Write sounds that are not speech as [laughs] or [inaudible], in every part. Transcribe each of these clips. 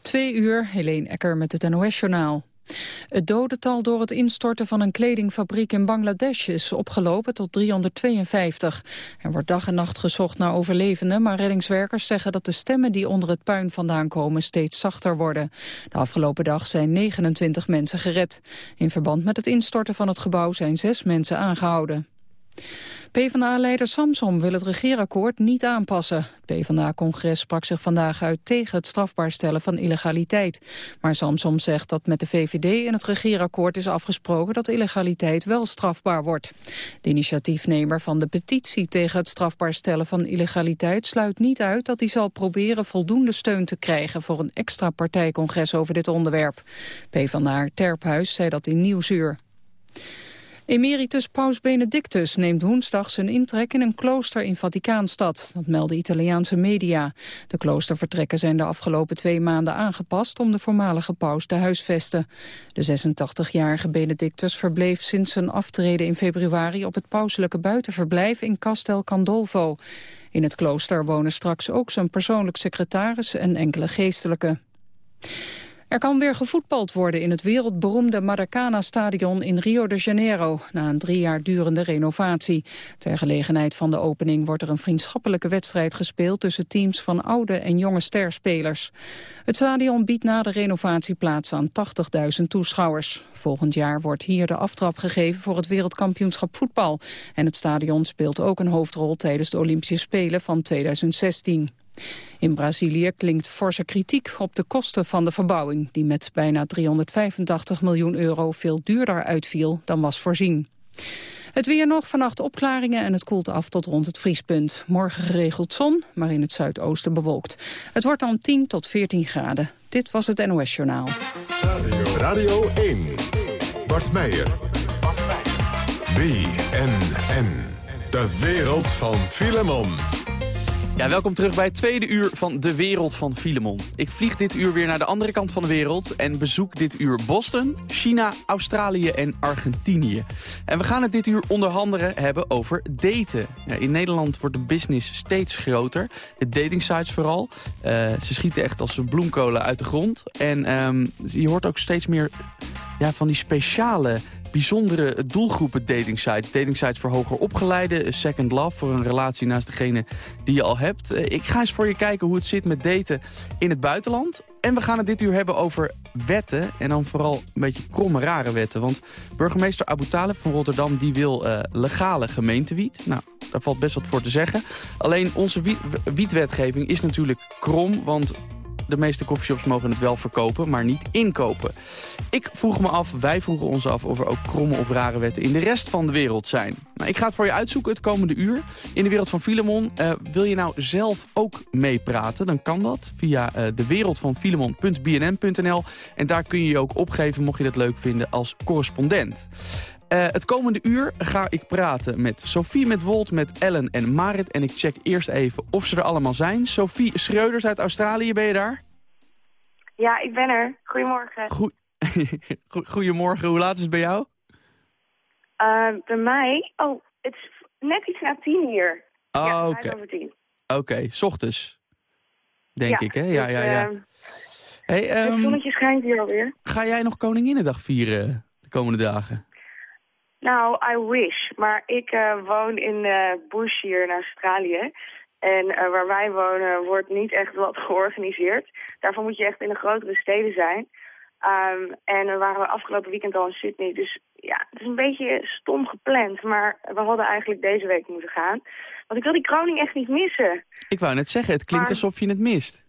Twee uur, Helene Ecker met het NOS-journaal. Het dodental door het instorten van een kledingfabriek in Bangladesh is opgelopen tot 352. Er wordt dag en nacht gezocht naar overlevenden, maar reddingswerkers zeggen dat de stemmen die onder het puin vandaan komen steeds zachter worden. De afgelopen dag zijn 29 mensen gered. In verband met het instorten van het gebouw zijn zes mensen aangehouden. PvdA-leider Samsom wil het regeerakkoord niet aanpassen. Het PvdA-congres sprak zich vandaag uit tegen het strafbaar stellen van illegaliteit. Maar Samsom zegt dat met de VVD in het regeerakkoord is afgesproken dat illegaliteit wel strafbaar wordt. De initiatiefnemer van de petitie tegen het strafbaar stellen van illegaliteit sluit niet uit dat hij zal proberen voldoende steun te krijgen voor een extra partijcongres over dit onderwerp. PvdA Terphuis zei dat in Nieuwsuur. Emeritus Paus Benedictus neemt woensdag zijn intrek in een klooster in Vaticaanstad. Dat melden Italiaanse media. De kloostervertrekken zijn de afgelopen twee maanden aangepast om de voormalige paus te huisvesten. De 86-jarige Benedictus verbleef sinds zijn aftreden in februari op het pauselijke buitenverblijf in Castel Candolvo. In het klooster wonen straks ook zijn persoonlijk secretaris en enkele geestelijken. Er kan weer gevoetbald worden in het wereldberoemde Maracana-stadion in Rio de Janeiro, na een drie jaar durende renovatie. Ter gelegenheid van de opening wordt er een vriendschappelijke wedstrijd gespeeld tussen teams van oude en jonge sterspelers. Het stadion biedt na de renovatie plaats aan 80.000 toeschouwers. Volgend jaar wordt hier de aftrap gegeven voor het wereldkampioenschap voetbal. En het stadion speelt ook een hoofdrol tijdens de Olympische Spelen van 2016. In Brazilië klinkt forse kritiek op de kosten van de verbouwing... die met bijna 385 miljoen euro veel duurder uitviel dan was voorzien. Het weer nog, vannacht opklaringen en het koelt af tot rond het vriespunt. Morgen geregeld zon, maar in het zuidoosten bewolkt. Het wordt dan 10 tot 14 graden. Dit was het NOS Journaal. Radio, Radio 1. Bart Meijer. BNN. De wereld van Filemon. Ja, welkom terug bij het tweede uur van De Wereld van Filemon. Ik vlieg dit uur weer naar de andere kant van de wereld... en bezoek dit uur Boston, China, Australië en Argentinië. En we gaan het dit uur onder andere hebben over daten. Ja, in Nederland wordt de business steeds groter. De datingsites vooral. Uh, ze schieten echt als bloemkolen uit de grond. En um, je hoort ook steeds meer ja, van die speciale bijzondere doelgroepen datingsites. Datingsites voor hoger opgeleiden, Second Love voor een relatie naast degene die je al hebt. Eh, ik ga eens voor je kijken hoe het zit met daten in het buitenland. En we gaan het dit uur hebben over wetten. En dan vooral een beetje kromme, rare wetten. Want burgemeester Abu Talib van Rotterdam die wil uh, legale gemeentewiet. Nou, daar valt best wat voor te zeggen. Alleen onze wietwetgeving is natuurlijk krom. Want de meeste coffeeshops mogen het wel verkopen, maar niet inkopen. Ik vroeg me af, wij vroegen ons af of er ook kromme of rare wetten in de rest van de wereld zijn. Nou, ik ga het voor je uitzoeken het komende uur. In de wereld van Filemon, uh, wil je nou zelf ook meepraten? Dan kan dat via uh, dewereldvanfilemon.bnn.nl en daar kun je je ook opgeven mocht je dat leuk vinden als correspondent. Uh, het komende uur ga ik praten met Sophie met Wolt, met Ellen en Marit. En ik check eerst even of ze er allemaal zijn. Sophie Schreuders uit Australië, ben je daar? Ja, ik ben er. Goedemorgen. Goe [laughs] Goedemorgen, hoe laat is het bij jou? Uh, bij mij? Oh, het is net iets na tien hier. Oh, ja, oké. Oké, okay. s ochtends. Denk ja, ik, hè? Ja, dus, ja, ja. Uh, hey, um, het um, zonnetje schijnt hier alweer. Ga jij nog Koninginnedag vieren de komende dagen? Nou, I wish. Maar ik uh, woon in uh, Bush hier in Australië. En uh, waar wij wonen wordt niet echt wat [laughs] georganiseerd. Daarvoor moet je echt in de grotere steden zijn. Um, en we waren afgelopen weekend al in Sydney. Dus ja, het is een beetje stom gepland. Maar we hadden eigenlijk deze week moeten gaan. Want ik wil die kroning echt niet missen. Ik wou net zeggen, het klinkt maar... alsof je het mist.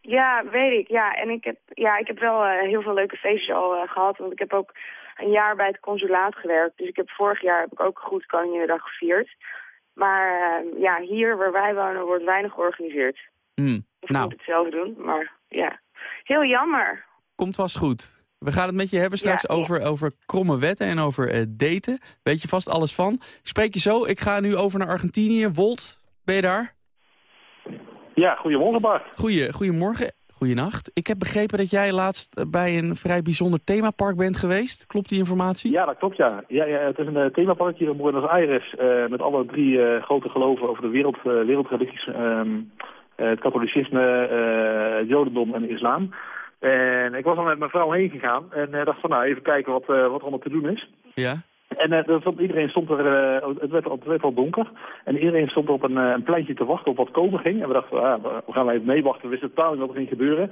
Ja, weet ik. Ja, en ik heb, ja, ik heb wel heel veel leuke feestjes al gehad. Want ik heb ook een jaar bij het consulaat gewerkt. Dus ik heb vorig jaar heb ik ook goed Koninginnedag gevierd. Maar uh, ja, hier waar wij wonen wordt weinig georganiseerd. Mm, ik nou. moet het zelf doen, maar ja. Heel jammer. Komt vast goed. We gaan het met je hebben straks Ja, ja. over, over kromme wetten en over eh, daten. Weet je vast alles van. Ik spreek je zo. Ik ga nu over naar Argentinië. Wolt, ben je daar? Ja, goedemorgen Bart. Goeie, goedemorgen. Goedenacht. Ik heb begrepen dat jij laatst bij een vrij bijzonder themapark bent geweest. Klopt die informatie? Ja, dat klopt ja. ja, ja het is een uh, themapark hier in Buenos Aires uh, met alle drie uh, grote geloven over de wereld, wereldreligies. Um, het katholicisme, het Jodendom en de islam. En ik was al met mijn vrouw heen gegaan en dacht van nou even kijken wat, wat er allemaal te doen is. Ja. En uh, iedereen stond er, uh, het, werd, al donker. En iedereen stond op een, uh, een pleintje te wachten op wat komen ging. En we dachten, ah, we gaan even meewachten. We wisten totaal niet wat er ging gebeuren.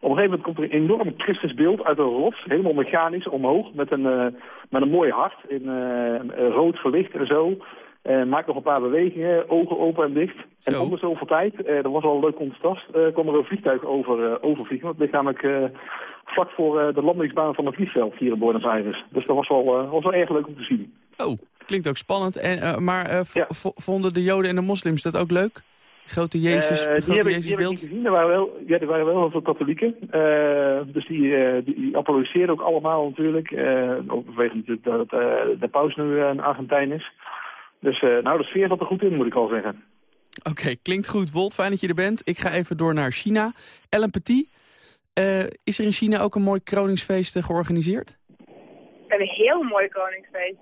Op een gegeven moment komt er een enorm Christusbeeld uit een rots. Helemaal mechanisch omhoog. Met een, met een mooi hart. In rood verlicht en zo. Uh, maakt nog een paar bewegingen, ogen open en dicht. En onder zoveel tijd, uh, dat was wel een leuk contrast, uh, kwam er een vliegtuig over, overvliegen. Dat ligt namelijk vlak voor de landingsbaan van het vliegveld hier in Buenos Aires. Dus dat was wel, was wel erg leuk om te zien. Oh, klinkt ook spannend. En, maar vonden de joden en de moslims dat ook leuk? Grote Jezus, uh, die ik niet gezien. Er waren wel, ja, er waren wel heel veel katholieken. Uh, dus die, uh, die applaudisseerden ook allemaal natuurlijk. ook vanwege dat de paus nu een Argentijn is. Dus uh, nou, de sfeer zat er goed in, moet ik al zeggen. Oké, klinkt goed. Wolt, fijn dat je er bent. Ik ga even door naar China. Ellen Petit, uh, is er in China ook een mooi kroningsfeest georganiseerd? We hebben een heel mooi kroningsfeest.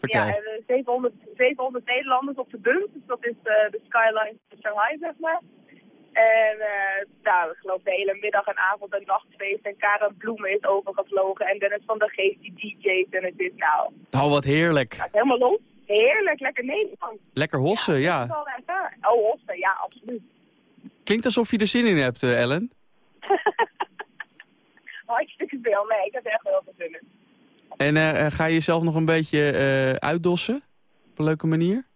Vertel. Ja, we hebben 700, 700 Nederlanders op de bus. Dus dat is uh, de skyline van Shanghai, zeg maar. En uh, nou, ik geloof de hele middag en avond en nachtfeest. En Karen Bloemen is overgevlogen. En Dennis van der Geest die DJ's. En het is nou... Oh, wat heerlijk. Ja, helemaal los. Heerlijk, lekker Nederland. Lekker hossen, ja. ja. Oh, hossen, ja, absoluut. Klinkt alsof je er zin in hebt, uh, Ellen. [laughs] Hartstikke veel, nee, ik heb er echt heel veel zin in. En uh, ga je jezelf nog een beetje uh, uitdossen? Op een leuke manier?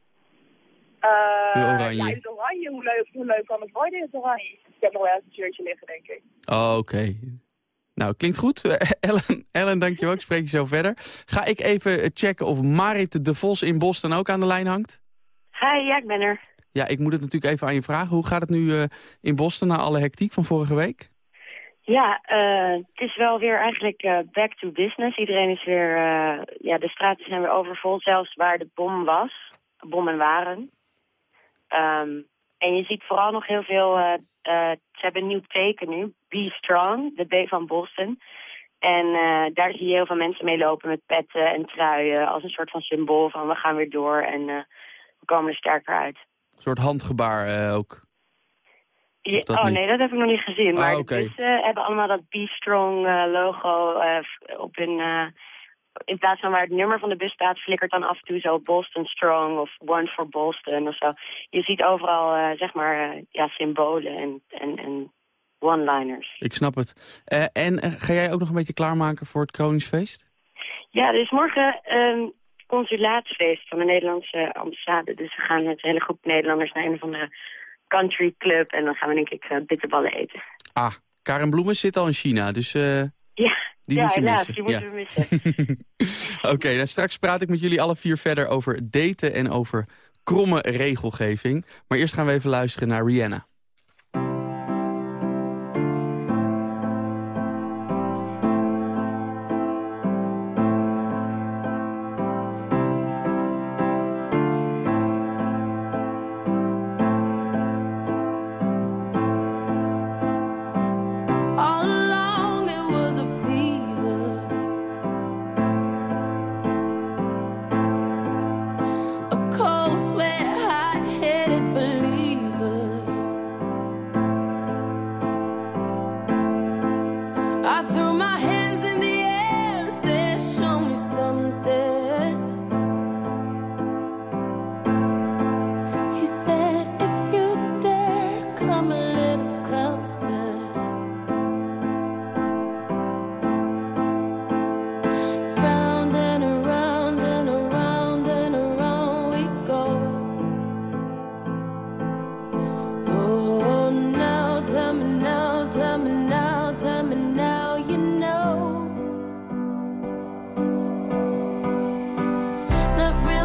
Uh, oranje. Ja, het oranje. Hoe leuk, hoe leuk kan het worden in het oranje? Ik heb nog wel een shirtje liggen, denk ik. Oh, oké. Nou, klinkt goed. [laughs] Ellen, Ellen, dankjewel. Ik spreek je zo verder. Ga ik even checken of Marit de Vos in Boston ook aan de lijn hangt? Hi, ja, ik ben er. Ja, ik moet het natuurlijk even aan je vragen. Hoe gaat het nu uh, in Boston na alle hectiek van vorige week? Ja, uh, het is wel weer eigenlijk uh, back to business. Iedereen is weer, ja, de straten zijn weer overvol, zelfs waar de bom was, bommen waren. Um, en je ziet vooral nog heel veel ze hebben een nieuw teken nu, Be Strong, de B van Boston. En uh, daar zie je heel veel mensen mee lopen met petten en truien als een soort van symbool van we gaan weer door en uh, we komen er sterker uit. Een soort handgebaar ook? Ja, oh niet? nee, dat heb ik nog niet gezien. Maar ah, okay. de bussen hebben allemaal dat Be Strong logo op hun in plaats van waar het nummer van de bus staat, flikkert dan af en toe zo Boston Strong of One for Boston of zo. Je ziet overal, uh, zeg maar, uh, ja, symbolen en, en, en one-liners. Ik snap het. Uh, en ga jij ook nog een beetje klaarmaken voor het Kroningsfeest? Ja, er is morgen um, consulaatsfeest van de Nederlandse ambassade. Dus we gaan met een hele groep Nederlanders naar een of andere country club. En dan gaan we denk ik bitterballen eten. Ah, Karen Bloemen zit al in China, dus... Ja, die ja, moet je helaas, missen. die moeten ja. we missen. [laughs] Oké, okay, nou straks praat ik met jullie alle vier verder over daten en over kromme regelgeving. Maar eerst gaan we even luisteren naar Rihanna.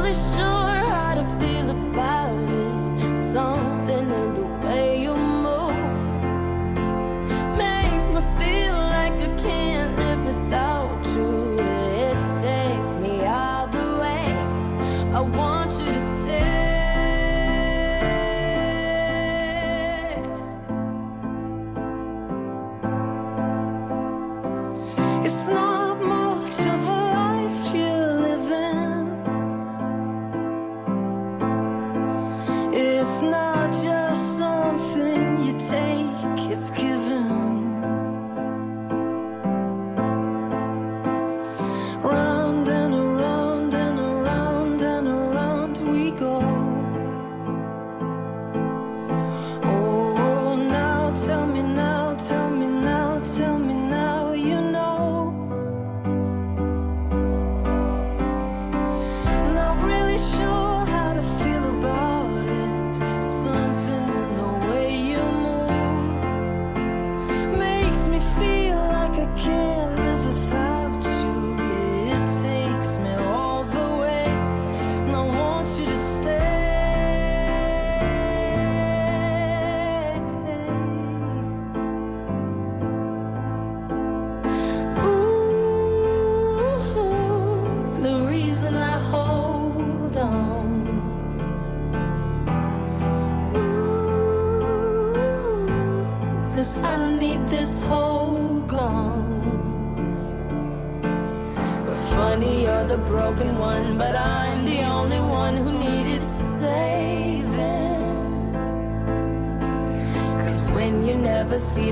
really sure how to feel about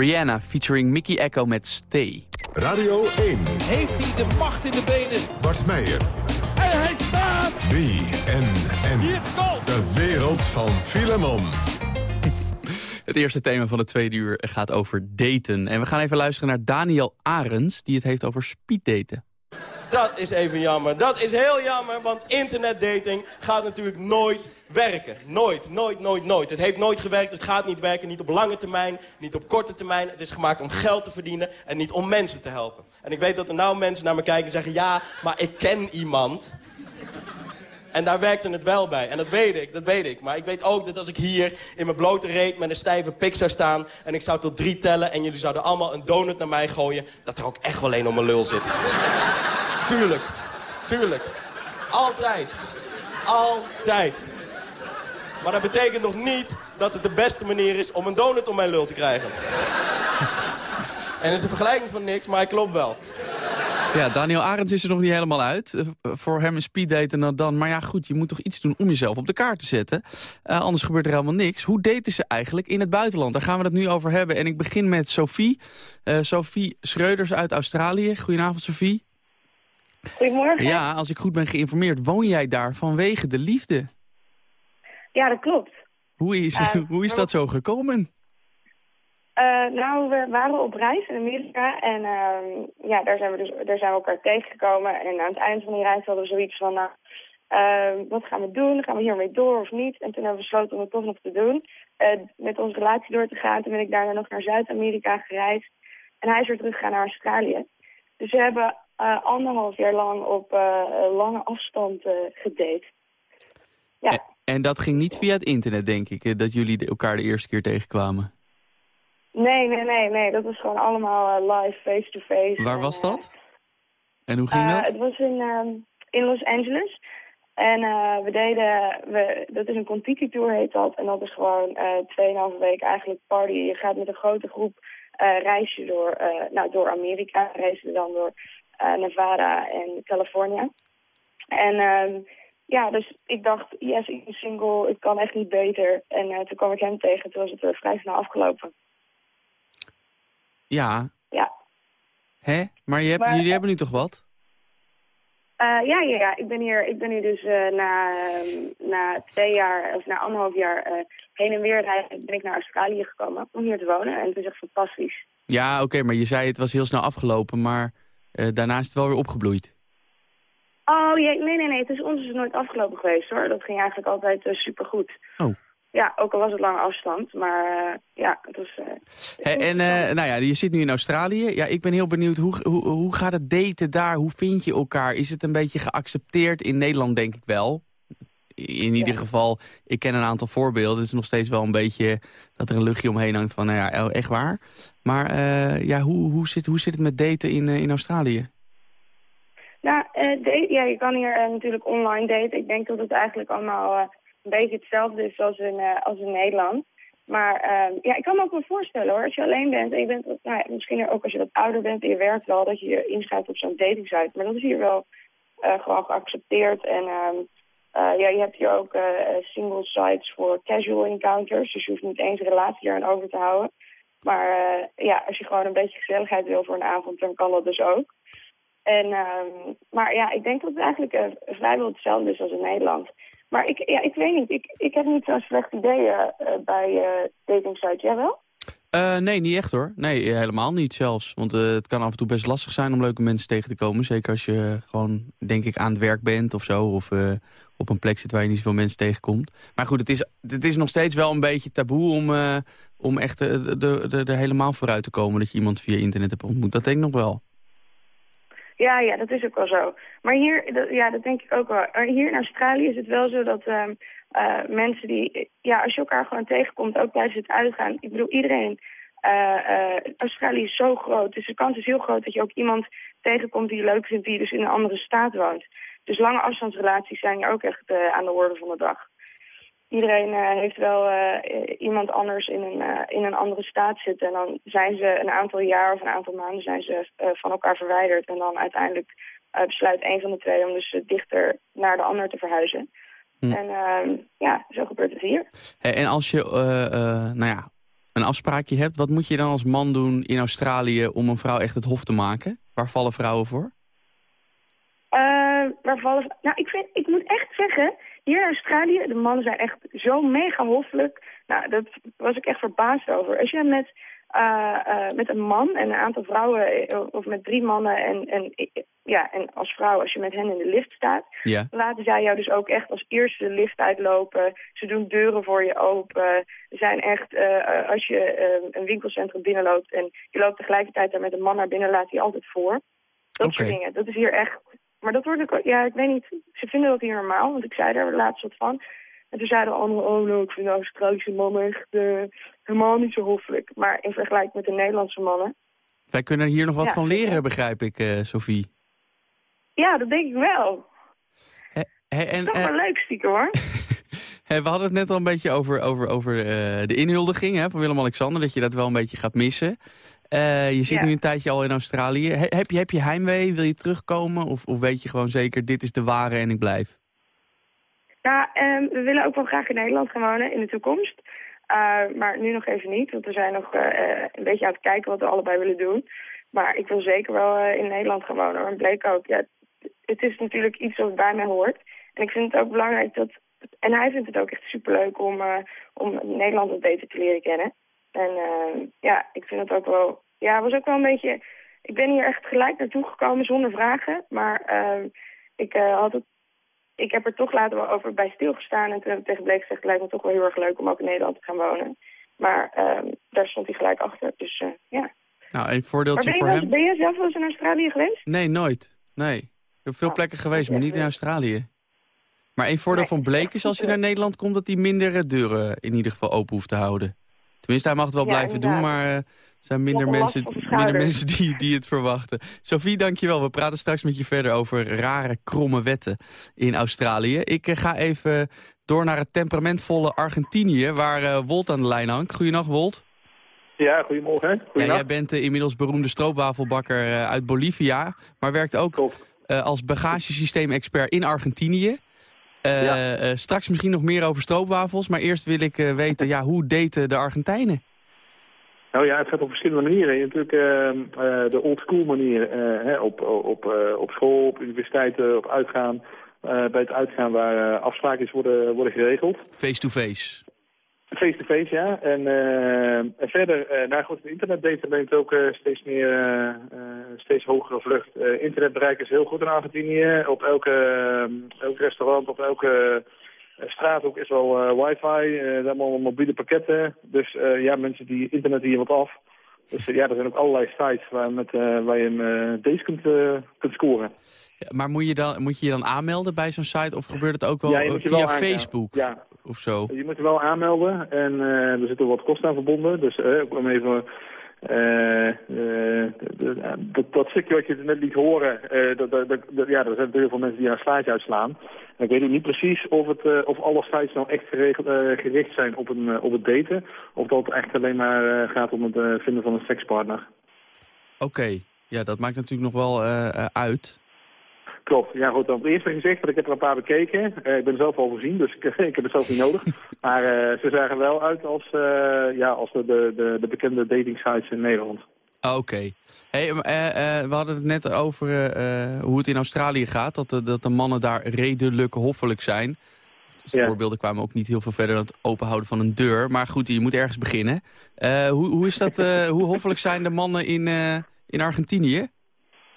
Rihanna featuring Mickey Echo met Stay. Radio 1, Heeft hij de macht in de benen? Bart Meijer, En hij staat! BNN. Hier komt! De wereld van Filemon. [laughs] Het eerste thema van het tweede uur gaat over daten. En we gaan even luisteren naar Daniel Arends, die het heeft over speeddaten. Dat is even jammer. Dat is heel jammer, want internetdating gaat natuurlijk nooit werken. Nooit, nooit, nooit, nooit. Het heeft nooit gewerkt, het gaat niet werken. Niet op lange termijn, niet op korte termijn. Het is gemaakt om geld te verdienen en niet om mensen te helpen. En ik weet dat er nou mensen naar me kijken en zeggen... ja, maar ik ken iemand... En daar werkte het wel bij. En dat weet ik, dat weet ik. Maar ik weet ook dat als ik hier in mijn blote reet met een stijve pik zou staan... en ik zou tot drie tellen en jullie zouden allemaal een donut naar mij gooien... dat er ook echt wel een om mijn lul zit. [laughs] tuurlijk, tuurlijk. Altijd. Altijd. Maar dat betekent nog niet dat het de beste manier is om een donut om mijn lul te krijgen. [laughs] en dat is een vergelijking van niks, maar hij klopt wel. Ja, Daniel Arends is er nog niet helemaal uit. Eh, voor hem is speeddaten dan, dan. Maar ja, goed, je moet toch iets doen om jezelf op de kaart te zetten. Eh, anders gebeurt er helemaal niks. Hoe daten ze eigenlijk in het buitenland? Daar gaan we het nu over hebben. En ik begin met Sophie. Eh, Sophie Schreuders uit Australië. Goedenavond, Sophie. Goedemorgen. Ja, als ik goed ben geïnformeerd, woon jij daar vanwege de liefde. Ja, dat klopt. Hoe is, [laughs] hoe is dat zo gekomen? Eh, nou, we waren op reis in Amerika en ehm, ja, daar zijn, we dus, daar zijn we elkaar tegengekomen. En aan het eind van die reis hadden we zoiets van, nou, ehm, wat gaan we doen? Gaan we hiermee door of niet? En toen hebben we besloten om het toch nog te doen. Eh, met onze relatie door te gaan. Toen ben ik daarna nog naar Zuid-Amerika gereisd. En hij is weer teruggegaan naar Australië. Dus we hebben eh, anderhalf jaar lang op lange afstand gedate. Ja. En, dat ging niet via het internet, denk ik, dat jullie elkaar de eerste keer tegenkwamen. Nee, nee, nee, nee. Dat was gewoon allemaal eh, live, face-to-face. Waar En, was eh, dat? En hoe ging Eh, dat? Het was in, ehm, in Los Angeles. En we deden, we, dat is een Contiki Tour heet dat. En dat is gewoon eh 2,5 week eigenlijk party. Je gaat met een grote groep eh reis je door, nou, door Amerika. Reizen we dan door Nevada en California. En ehm, ja, dus ik dacht, yes, ik ben single, ik kan echt niet beter. En toen kwam ik hem tegen, toen was het vrij snel afgelopen. Ja. Ja. Hè? Maar, je hebt, Maar, jullie eh, hebben nu toch wat? Eh, ja, ja, ja. Ik ben hier, ik ben hier dus eh, na, ehm, na twee jaar, of na anderhalf jaar heen en weer rijden, ben ik naar Australië gekomen om hier te wonen. En het is echt fantastisch. Ja, oké, maar je zei het was heel snel afgelopen, maar daarna is het wel weer opgebloeid. Oh jee, nee, nee, nee. Ons is het nooit afgelopen geweest hoor. Dat ging eigenlijk altijd super supergoed. Oh. Ja, ook al was het lange afstand, maar eh, ja, het was... eh, en eh, nou ja, je zit nu in Australië. Ja, ik ben heel benieuwd, hoe, hoe, hoe gaat het daten daar? Hoe vind je elkaar? Is het een beetje geaccepteerd? In Nederland denk ik wel. In ieder geval, ik ken een aantal voorbeelden. Het is nog steeds wel een beetje dat er een luchtje omheen hangt van, nou ja, echt waar. Maar ja, hoe, hoe, zit, hoe zit het met daten in, in Australië? Nou, date, ja, je kan hier natuurlijk online daten. Ik denk dat het eigenlijk allemaal een beetje hetzelfde is als in, eh, als in Nederland. Maar eh, ja, ik kan me ook wel voorstellen hoor, als je alleen bent en je bent, nou, ja, misschien ook als je wat ouder bent en je werkt wel, dat je je inschrijft op zo'n datingsite. Maar dat is hier wel eh, gewoon geaccepteerd. En ehm, eh, ja, je hebt hier ook single sites voor casual encounters. Dus je hoeft niet eens een relatie eraan over te houden. Maar ja, als je gewoon een beetje gezelligheid wil voor een avond, dan kan dat dus ook. En, ehm, maar ja, ik denk dat het eigenlijk vrijwel hetzelfde is als in Nederland. Maar ik, ja, ik weet niet. Ik, ik heb niet zo'n slecht idee eh, eh, bij eh dating sites. Jij wel? Nee, niet echt hoor. Nee, helemaal niet zelfs. Want het kan af en toe best lastig zijn om leuke mensen tegen te komen. Zeker als je gewoon, denk ik, aan het werk bent of zo. Of op een plek zit waar je niet zoveel mensen tegenkomt. Maar goed, het is, het is nog steeds wel een beetje taboe om, om echt er helemaal vooruit te komen... dat je iemand via internet hebt ontmoet. Dat denk ik nog wel. Ja, ja, dat is ook wel zo. Maar hier, ja, dat denk ik ook wel. Hier in Australië is het wel zo dat ehm, eh, mensen die, ja, als je elkaar gewoon tegenkomt, ook tijdens het uitgaan. Ik bedoel, iedereen, eh, Australië is zo groot, dus de kans is heel groot dat je ook iemand tegenkomt die je leuk vindt, die dus in een andere staat woont. Dus lange afstandsrelaties zijn hier ook echt aan de orde van de dag. Iedereen eh, heeft wel eh, iemand anders in een, eh, in een andere staat zitten. En dan zijn ze een aantal jaar of een aantal maanden zijn ze, van elkaar verwijderd. En dan uiteindelijk besluit een van de twee om dus dichter naar de ander te verhuizen. Hm. En ehm, ja, zo gebeurt het hier. En als je nou ja, een afspraakje hebt... wat moet je dan als man doen in Australië om een vrouw echt het hof te maken? Waar vallen vrouwen voor? Waar vallen... Nou, ik, vind, ik moet echt zeggen, hier in Australië, de mannen zijn echt zo mega hoffelijk. Nou, dat was ik echt verbaasd over. Als je met, eh, eh, met een man en een aantal vrouwen, eh, of met drie mannen en, en, ja, en als vrouw, als je met hen in de lift staat, Ja. laten zij jou dus ook echt als eerste de lift uitlopen. Ze doen deuren voor je open. Ze zijn echt, als je een winkelcentrum binnenloopt en je loopt tegelijkertijd daar met een man naar binnen, laat hij altijd voor. Dat soort dingen. Dat is hier echt... Maar dat wordt ook... Ja, ik weet niet. Ze vinden dat hier normaal, want ik zei daar laatst wat van. En toen zeiden anderen, oh nou, ik vind de Australische mannen echt eh, helemaal niet zo hoffelijk. Maar in vergelijking met de Nederlandse mannen... Wij kunnen hier nog wat Ja, van leren, begrijp ik, eh Sophie. Ja, dat denk ik wel. En, Toch eh, wel leuk stiekem hoor. [laughs] Hé, we hadden het net al een beetje over, over, over eh, de inhuldiging hè, van Willem-Alexander. Dat je dat wel een beetje gaat missen. Eh, je zit Ja. nu een tijdje al in Australië. He- heb, je, heb je heimwee? Wil je terugkomen? Of, of weet je gewoon zeker, dit is de ware en ik blijf? Ja, ehm, we willen ook wel graag in Nederland gaan wonen in de toekomst. Eh, maar nu nog even niet, want we zijn nog eh, eh, een beetje aan het kijken wat we allebei willen doen. Maar ik wil zeker wel eh, in Nederland gaan wonen. Maar bleek ook, ja, het is natuurlijk iets wat bij mij hoort. En ik vind het ook belangrijk dat... En hij vindt het ook echt superleuk om, eh, om Nederland wat beter te leren kennen. En eh, ja, ik vind het ook wel... Ja, het was ook wel een beetje... Ik ben hier echt gelijk naartoe gekomen zonder vragen. Maar eh, ik eh, had het ik heb er toch later wel over bij stilgestaan. En toen heb ik tegen Bleek gezegd, het lijkt me toch wel heel erg leuk om ook in Nederland te gaan wonen. Maar ehm, daar stond hij gelijk achter. Dus ja. Nou, een voordeeltje voor hem. ben je zelf wel eens in Australië geweest? Nee, nooit. Nee. Ik heb veel Oh, plekken geweest, maar niet in Australië. Maar één voordeel Nee, van het is Blake echt is als hij naar Nederland komt... dat hij minder eh, deuren in ieder geval open hoeft te houden. Tenminste, hij mag het wel Ja, blijven doen, maar eh, er zijn minder een mensen, minder mensen die, die het verwachten. Sophie, dankjewel. We praten straks met je verder over rare, kromme wetten in Australië. Ik eh, ga even door naar het temperamentvolle Argentinië... waar eh, Wolt aan de lijn hangt. Goedenacht, Wolt. Ja, goedemorgen. Ja, Goedendag. jij bent de inmiddels beroemde stroopwafelbakker uit Bolivia... maar werkt ook eh, als bagagesysteem-expert in Argentinië. Eh, Ja. eh, straks misschien nog meer over stroopwafels, maar eerst wil ik eh, weten, ja, hoe daten de Argentijnen? Nou ja, het gaat op verschillende manieren. Je hebt natuurlijk de old school manier hè, op, op, op school, op universiteiten, op uitgaan. Bij het uitgaan waar afspraakjes worden, worden geregeld. Face-to-face. Face-to-face, ja. En, eh, en verder, eh nou goed, het internetdaten neemt ook eh, steeds meer, steeds hogere vlucht. Internetbereik is heel goed in Argentinië. Op elke, elk restaurant, op elke straathoek is wel wifi. er allemaal mobiele pakketten. Dus ja, mensen die internet hier wat af. Dus eh, ja, er zijn ook allerlei sites waar, met, eh, waar je een eh date kunt, eh, kunt scoren. Ja, maar moet je, dan, moet je je dan aanmelden bij zo'n site of gebeurt het ook wel Ja, via wel. Facebook Ja. of zo? Je moet je wel aanmelden en er zitten wat kosten aan verbonden. Dus om even... eh, dat, stukje wat je net liet horen, eh, dat, dat, ja, er zijn heel veel mensen die een slaatje uitslaan. Ik weet niet precies of, het, of alle sites nou echt gericht zijn op, een, op het daten. Of dat echt alleen maar gaat om het vinden van een sekspartner. Oké, ja, dat maakt natuurlijk nog wel uit. Klopt. Ja goed, op het eerste gezicht, want ik heb er een paar bekeken. Eh, ik ben er zelf al voorzien, dus ik, [laughs] ik heb het zelf niet nodig. Maar eh, ze zagen wel uit als, eh, ja, als de, de, de, de bekende dating sites in Nederland. Ah, Oké. Hey, we hadden het net over hoe het in Australië gaat. Dat de, dat de mannen daar redelijk hoffelijk zijn. de Ja. voorbeelden kwamen ook niet heel veel verder dan het openhouden van een deur. Maar goed, je moet ergens beginnen. Hoe, hoe, is dat, hoe hoffelijk zijn de mannen in, in Argentinië?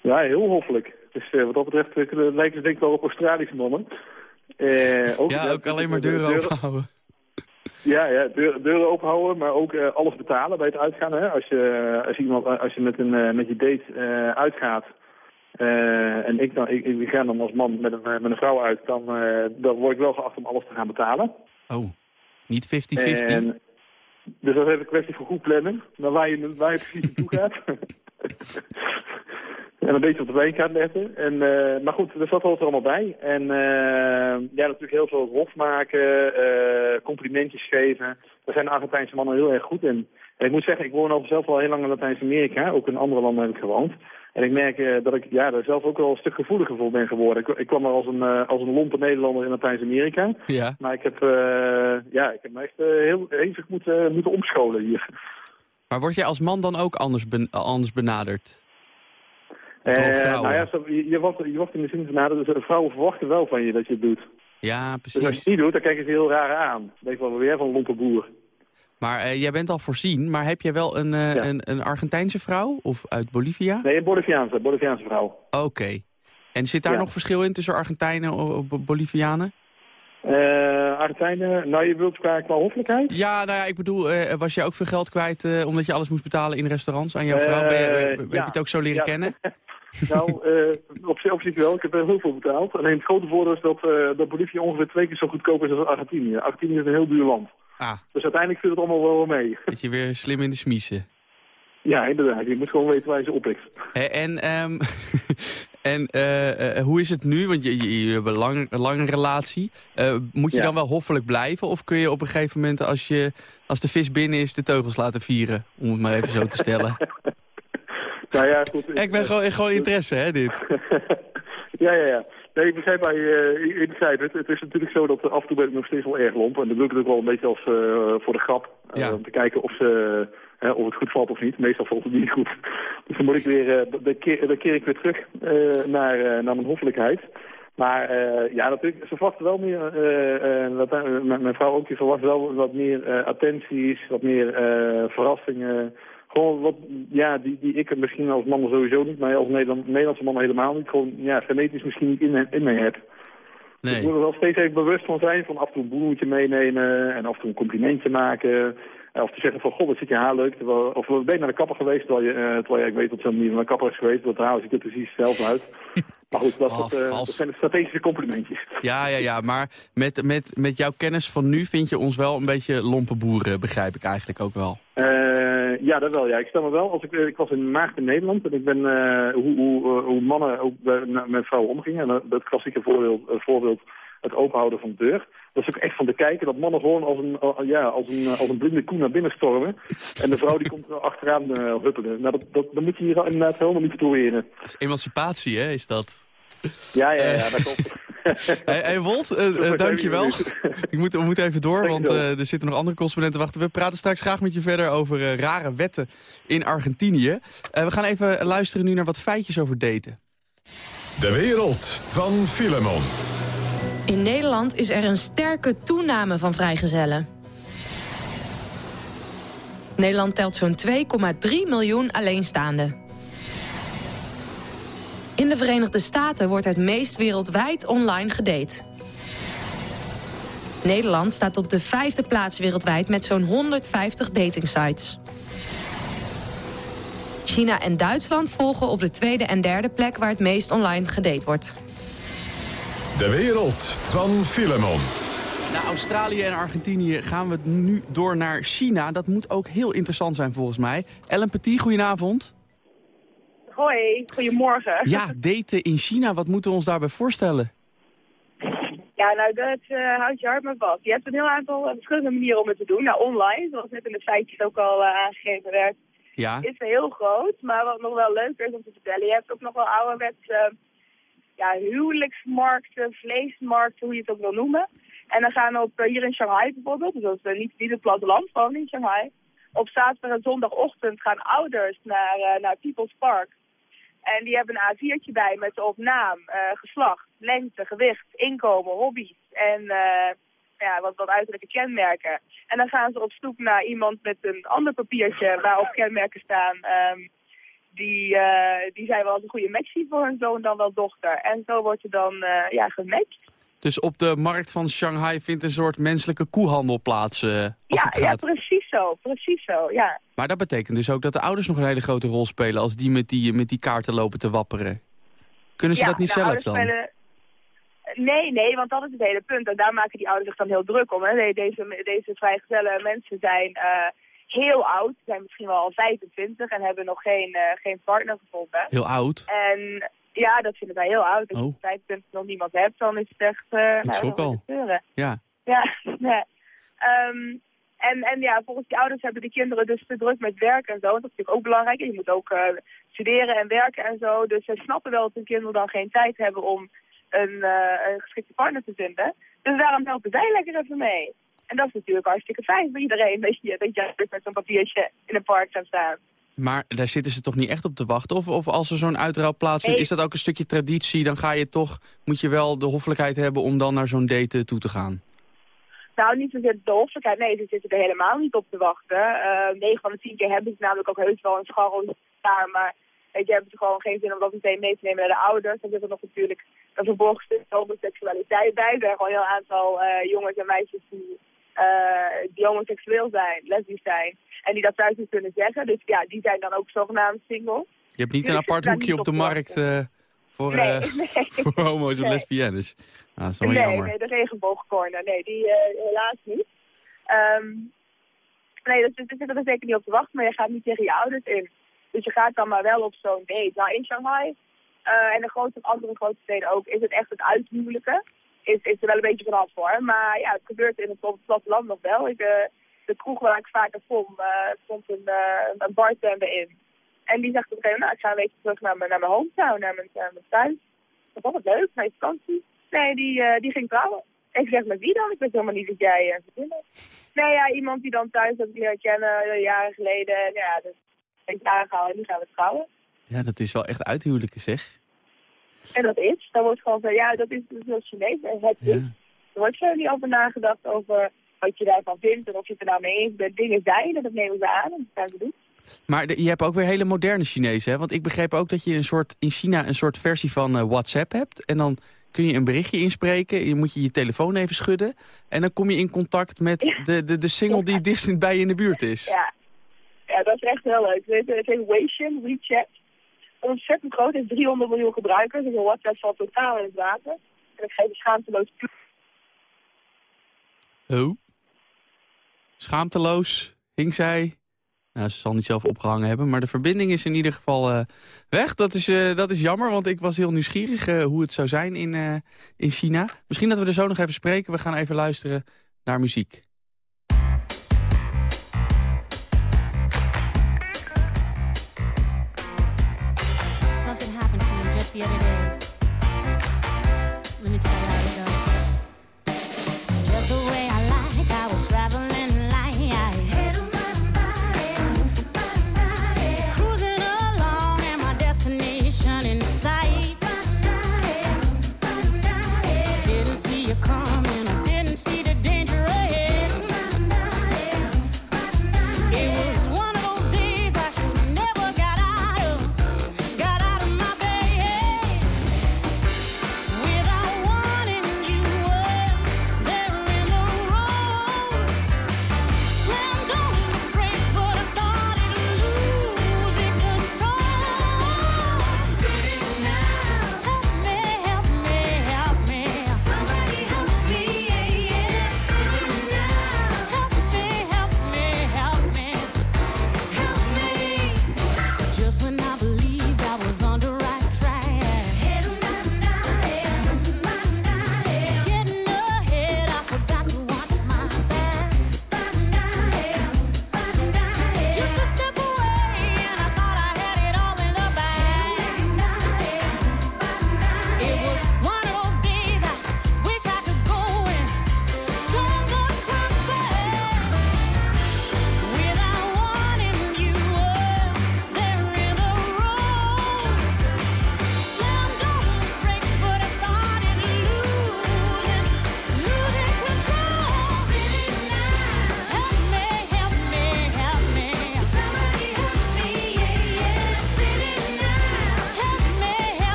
Ja, heel hoffelijk. Dus eh, wat dat betreft eh, lijken ze denk ik wel op Australische mannen. Eh, ook, Ja, ook alleen maar deuren openhouden. Ja, ja deur- deuren openhouden, maar ook alles betalen bij het uitgaan. Hè? Als, je, als, iemand, als je met, een, met je date uitgaat en ik, dan, ik, ik ga dan als man met een, met een vrouw uit, dan, dan word ik wel geacht om alles te gaan betalen. Oh, niet 50-50? En, dus dat is even een kwestie van goed plannen, naar waar je, waar je precies naartoe [laughs] gaat. En een beetje op de been gaat letten. En, eh, maar goed, er zat alles er allemaal bij. En eh, ja, natuurlijk heel veel rof maken, eh, complimentjes geven. Daar zijn de Argentijnse mannen heel erg goed in. En ik moet zeggen, ik woon al zelf al heel lang in Latijns-Amerika. Ook in andere landen heb ik gewoond. En ik merk dat ik ja, daar zelf ook wel een stuk gevoeliger voor ben geworden. Ik, ik kwam er als een, als een lompe Nederlander in Latijns-Amerika. Ja. Maar ik heb, ja, ik heb me echt heel hevig moeten, moeten omscholen hier. Maar word jij als man dan ook anders, ben- anders benaderd? Eh, nou ja, je, wordt, je wordt in de zin benaderd, dus vrouwen verwachten wel van je dat je het doet. Ja, Dus als je precies. het niet doet, dan kijken ze heel raar aan. Dan denk je wel, weer van een lompe boer. Maar eh, jij bent al voorzien, maar heb jij wel een, eh, Ja. een, een Argentijnse vrouw? Of uit Bolivia? Nee, een Boliviaanse, Boliviaanse vrouw. Oké. En zit daar Ja. nog verschil in tussen Argentijnen en Bo- Bolivianen? Eh Argentijnen, nou je wilt qua, qua hoffelijkheid? Ja, nou ja, ik bedoel, eh, was je ook veel geld kwijt eh, omdat je alles moest betalen in restaurants aan jouw vrouw? Ben je, Eh, heb je het ook zo leren Ja. kennen? [laughs] Nou, eh, op, zich- op zich wel. Ik heb er heel veel betaald. Alleen het grote voordeel is dat, eh, dat Bolivia ongeveer twee keer zo goedkoop is als Argentinië. Argentinië is een heel duur land. Ah, Dus uiteindelijk viel het allemaal wel mee. dat je weer slim in de smiezen. Ja, inderdaad. Je moet gewoon weten waar je ze oppikt. En ehm, [laughs] en eh, hoe is het nu? Want je, je, je hebt een lang, lange relatie. Moet je Ja. dan wel hoffelijk blijven? Of kun je op een gegeven moment, als, je, als de vis binnen is, de teugels laten vieren? Om het maar even zo te stellen. [laughs] Nou ja, goed. ik ben gewoon, gewoon [laughs] interesse, hè, dit. [laughs] ja, ja, ja. Nee, ik begrijp, waar je, eh, ik begrijp het. Het is natuurlijk zo dat af en toe ben ik nog steeds wel erg lomp. En dat doe ik ook wel een beetje als eh, voor de grap. eh, Ja. om te kijken of, ze, hè, of het goed valt of niet. Meestal valt het niet goed. [laughs] Dus dan moet ik weer, dan, keer, dan keer ik weer terug naar, naar mijn hoffelijkheid. Maar ja, natuurlijk, ze verwachten wel meer, dat, mijn, mijn vrouw ook, die verwacht wel wat meer attenties, wat meer verrassingen. Gewoon wat, ja, die, die ik misschien als man sowieso niet, maar als Nederland, Nederlandse man helemaal niet. Gewoon, ja, genetisch misschien niet in, in mij heb. Ik moet Nee. er wel steeds even bewust van zijn, van af en toe een bloemetje meenemen en af en toe een complimentje maken. Eh, Of te zeggen van, god, wat zit je haar leuk. Terwijl, of ben je naar de kapper geweest, terwijl je, eh, terwijl je ik weet dat ze niet naar de kapper is geweest. Want haar ziet er precies hetzelfde uit. [laughs] Maar goed, dat, Oh, soort, eh, dat zijn de strategische complimentjes. Ja, ja, ja, maar met, met, met jouw kennis van nu vind je ons wel een beetje lompe boeren, begrijp ik eigenlijk ook wel. Eh, ja, dat wel. Ja. Ik stel me wel, als ik, eh, ik was in maart in Nederland en ik ben hoe, hoe, hoe mannen ook met vrouwen omgingen. En dat, dat klassieke voorbeeld, voorbeeld, het openhouden van de deur. Dat is ook echt van te kijken dat mannen gewoon als een, ja, als een, eh, als een blinde koe naar binnen stormen. En de vrouw die komt er achteraan eh, huppelen. Nou, dat, dat, dat moet je hier inderdaad helemaal niet proberen. Is emancipatie, hè, is dat? Ja, ja, ja, dat klopt. [laughs] Hey, hey Wolt, eh, eh, dankjewel. Ik moet, we moeten even door, want eh, er zitten nog andere correspondenten wachten. We praten straks graag met je verder over eh, rare wetten in Argentinië. Eh, we gaan even luisteren nu naar wat feitjes over daten. De wereld van Filemon. In Nederland is er een sterke toename van vrijgezellen. Nederland telt zo'n 2,3 miljoen alleenstaanden. In de Verenigde Staten wordt het meest wereldwijd online gedate. Nederland staat op de vijfde plaats wereldwijd met zo'n 150 datingsites. China en Duitsland volgen op de tweede en derde plek waar het meest online gedate wordt. De wereld van Filemon. Na Australië en Argentinië gaan we nu door naar China. Dat moet ook heel interessant zijn volgens mij. Ellen Petit, goedenavond. Hoi, goedemorgen. Ja, daten in China, wat moeten we ons daarbij voorstellen? Ja, nou, dat eh, houdt je hart maar vast. Je hebt een heel aantal eh, verschillende manieren om het te doen. Nou, online, zoals net in de feitjes ook al eh, aangegeven werd, Ja, is heel groot. Maar wat nog wel leuker is om te vertellen, je hebt ook nog wel ouderwetse ja, huwelijksmarkten, vleesmarkten, hoe je het ook wil noemen. En dan gaan op, eh, hier in Shanghai bijvoorbeeld, dus dat is eh, niet, niet het platteland, gewoon in Shanghai. Op zaterdag en zondagochtend gaan ouders naar, eh, naar People's Park. En die hebben een A4'tje bij met op naam, geslacht, lengte, gewicht, inkomen, hobby's en eh, ja, wat, wat uiterlijke kenmerken. En dan gaan ze op zoek naar iemand met een ander papiertje waarop kenmerken staan. ehm, die, eh, die zij wel als een goede match zien voor hun zoon dan wel dochter. En zo wordt er dan eh, ja, gematcht. Dus op de markt van Shanghai vindt een soort menselijke koehandel plaats als Ja, ja, precies zo. Precies zo, ja. Maar dat betekent dus ook dat de ouders nog een hele grote rol spelen... als die met die, met die kaarten lopen te wapperen. Kunnen ze ja, dat niet nou, zelf dan? spelen- Nee, nee, want dat is het hele punt. En daar maken die ouders zich dan heel druk om. Hè. De- Deze, deze vrijgezelle mensen zijn heel oud. Ze zijn misschien wel al 25 en hebben nog geen, eh, geen partner gevonden. Heel oud? En ja, dat vinden wij heel oud. Als je Oh. 25 nog niemand hebt, dan is het echt... eh Ik nou, al. Ja. Ja, [laughs] ja. Ehm, en, en ja, volgens die ouders hebben de kinderen dus te druk met werken en zo. Dat is natuurlijk ook belangrijk. Je moet ook eh, studeren en werken en zo. Dus ze snappen wel dat hun kinderen dan geen tijd hebben om een, een geschikte partner te vinden. Dus daarom helpen zij lekker even mee. En dat is natuurlijk hartstikke fijn voor iedereen. Dat je, dat je met zo'n papiertje in een park gaat staan. Maar daar zitten ze toch niet echt op te wachten? Of, of als er zo'n uitruil plaatsvindt, is dat ook een stukje traditie? Dan ga je toch, moet je wel de hoffelijkheid hebben om dan naar zo'n date toe te gaan. Nou, niet zozeer de hoffelijkheid. Nee, ze zitten er helemaal niet op te wachten. Eh 9 van de 10 keer hebben ze namelijk ook heus wel een scharrel daar. Maar weet je, hebben ze gewoon geen zin om dat meteen mee te nemen naar de ouders. Dan zit er nog natuurlijk een verborgen stuk homoseksualiteit bij. Er zijn gewoon een heel aantal eh, jongens en meisjes die, die homoseksueel zijn, lesbisch zijn. En die dat thuis niet kunnen zeggen. Dus ja, die zijn dan ook zogenaamd single. Je hebt niet Jullie een apart hoekje op de markt eh, voor, Nee, eh, nee. [laughs] voor homo's of Nee. lesbiennes. Ah, dat is nee, jammer. nee, de regenboogcorner. Nee, die eh, helaas niet. Ehm, nee, dus, dus er zitten er zeker niet op te wachten, maar je gaat niet tegen je ouders in. Dus je gaat dan maar wel op zo'n date. Nou, in Shanghai eh, en de grote, andere grote steden ook, is het echt het uithuwelijken. Is, is er wel een beetje vanaf hoor. Maar ja, het gebeurt in het, platteland nog wel. Ik, eh, de kroeg waar ik vaker kom, eh stond een, eh, een bartender in. En die zegt op een gegeven moment, nou, ik ga een beetje terug naar mijn, naar mijn hometown, naar mijn, mijn thuis. Ik vond het leuk, naar je vakantie. Nee, die, ging trouwen. Ik zeg, met wie dan? Ik weet helemaal niet dat jij vriendin Nee, ja, iemand die dan thuis heb leren kennen, jaren geleden. En ja, dus ik gehouden en nu gaan we trouwen. Ja, dat is wel echt uithuwelijken zeg. En dat is, daar wordt gewoon van, ja, dat is dus heel Chinees. En het is. Er wordt zo niet over nagedacht over wat je daarvan vindt en of je het er nou mee eens bent. Dingen zijn en dat nemen ze aan en dat gaan ze doen. Maar de- je hebt ook weer hele moderne Chinezen, hè? Want ik begreep ook dat je een soort, in China een soort versie van eh, WhatsApp hebt. En dan kun je een berichtje inspreken. Je moet je je telefoon even schudden. En dan kom je in contact met de, de, de single die dichtst bij je in de buurt is. Ja. ja, dat is echt heel leuk. Het heet Weixin, WeChat. Ontzettend groot, het is 300 miljoen gebruikers. Dus WhatsApp valt totaal in het water. En ik geef een schaamteloos. Oh. Schaamteloos, hing zij. Nou, ze zal niet zelf opgehangen hebben, maar de verbinding is in ieder geval eh, weg. Dat is, eh, dat is jammer, want ik was heel nieuwsgierig eh, hoe het zou zijn in, in China. Misschien dat we er zo nog even spreken. We gaan even luisteren naar muziek. The other day. Let me tell you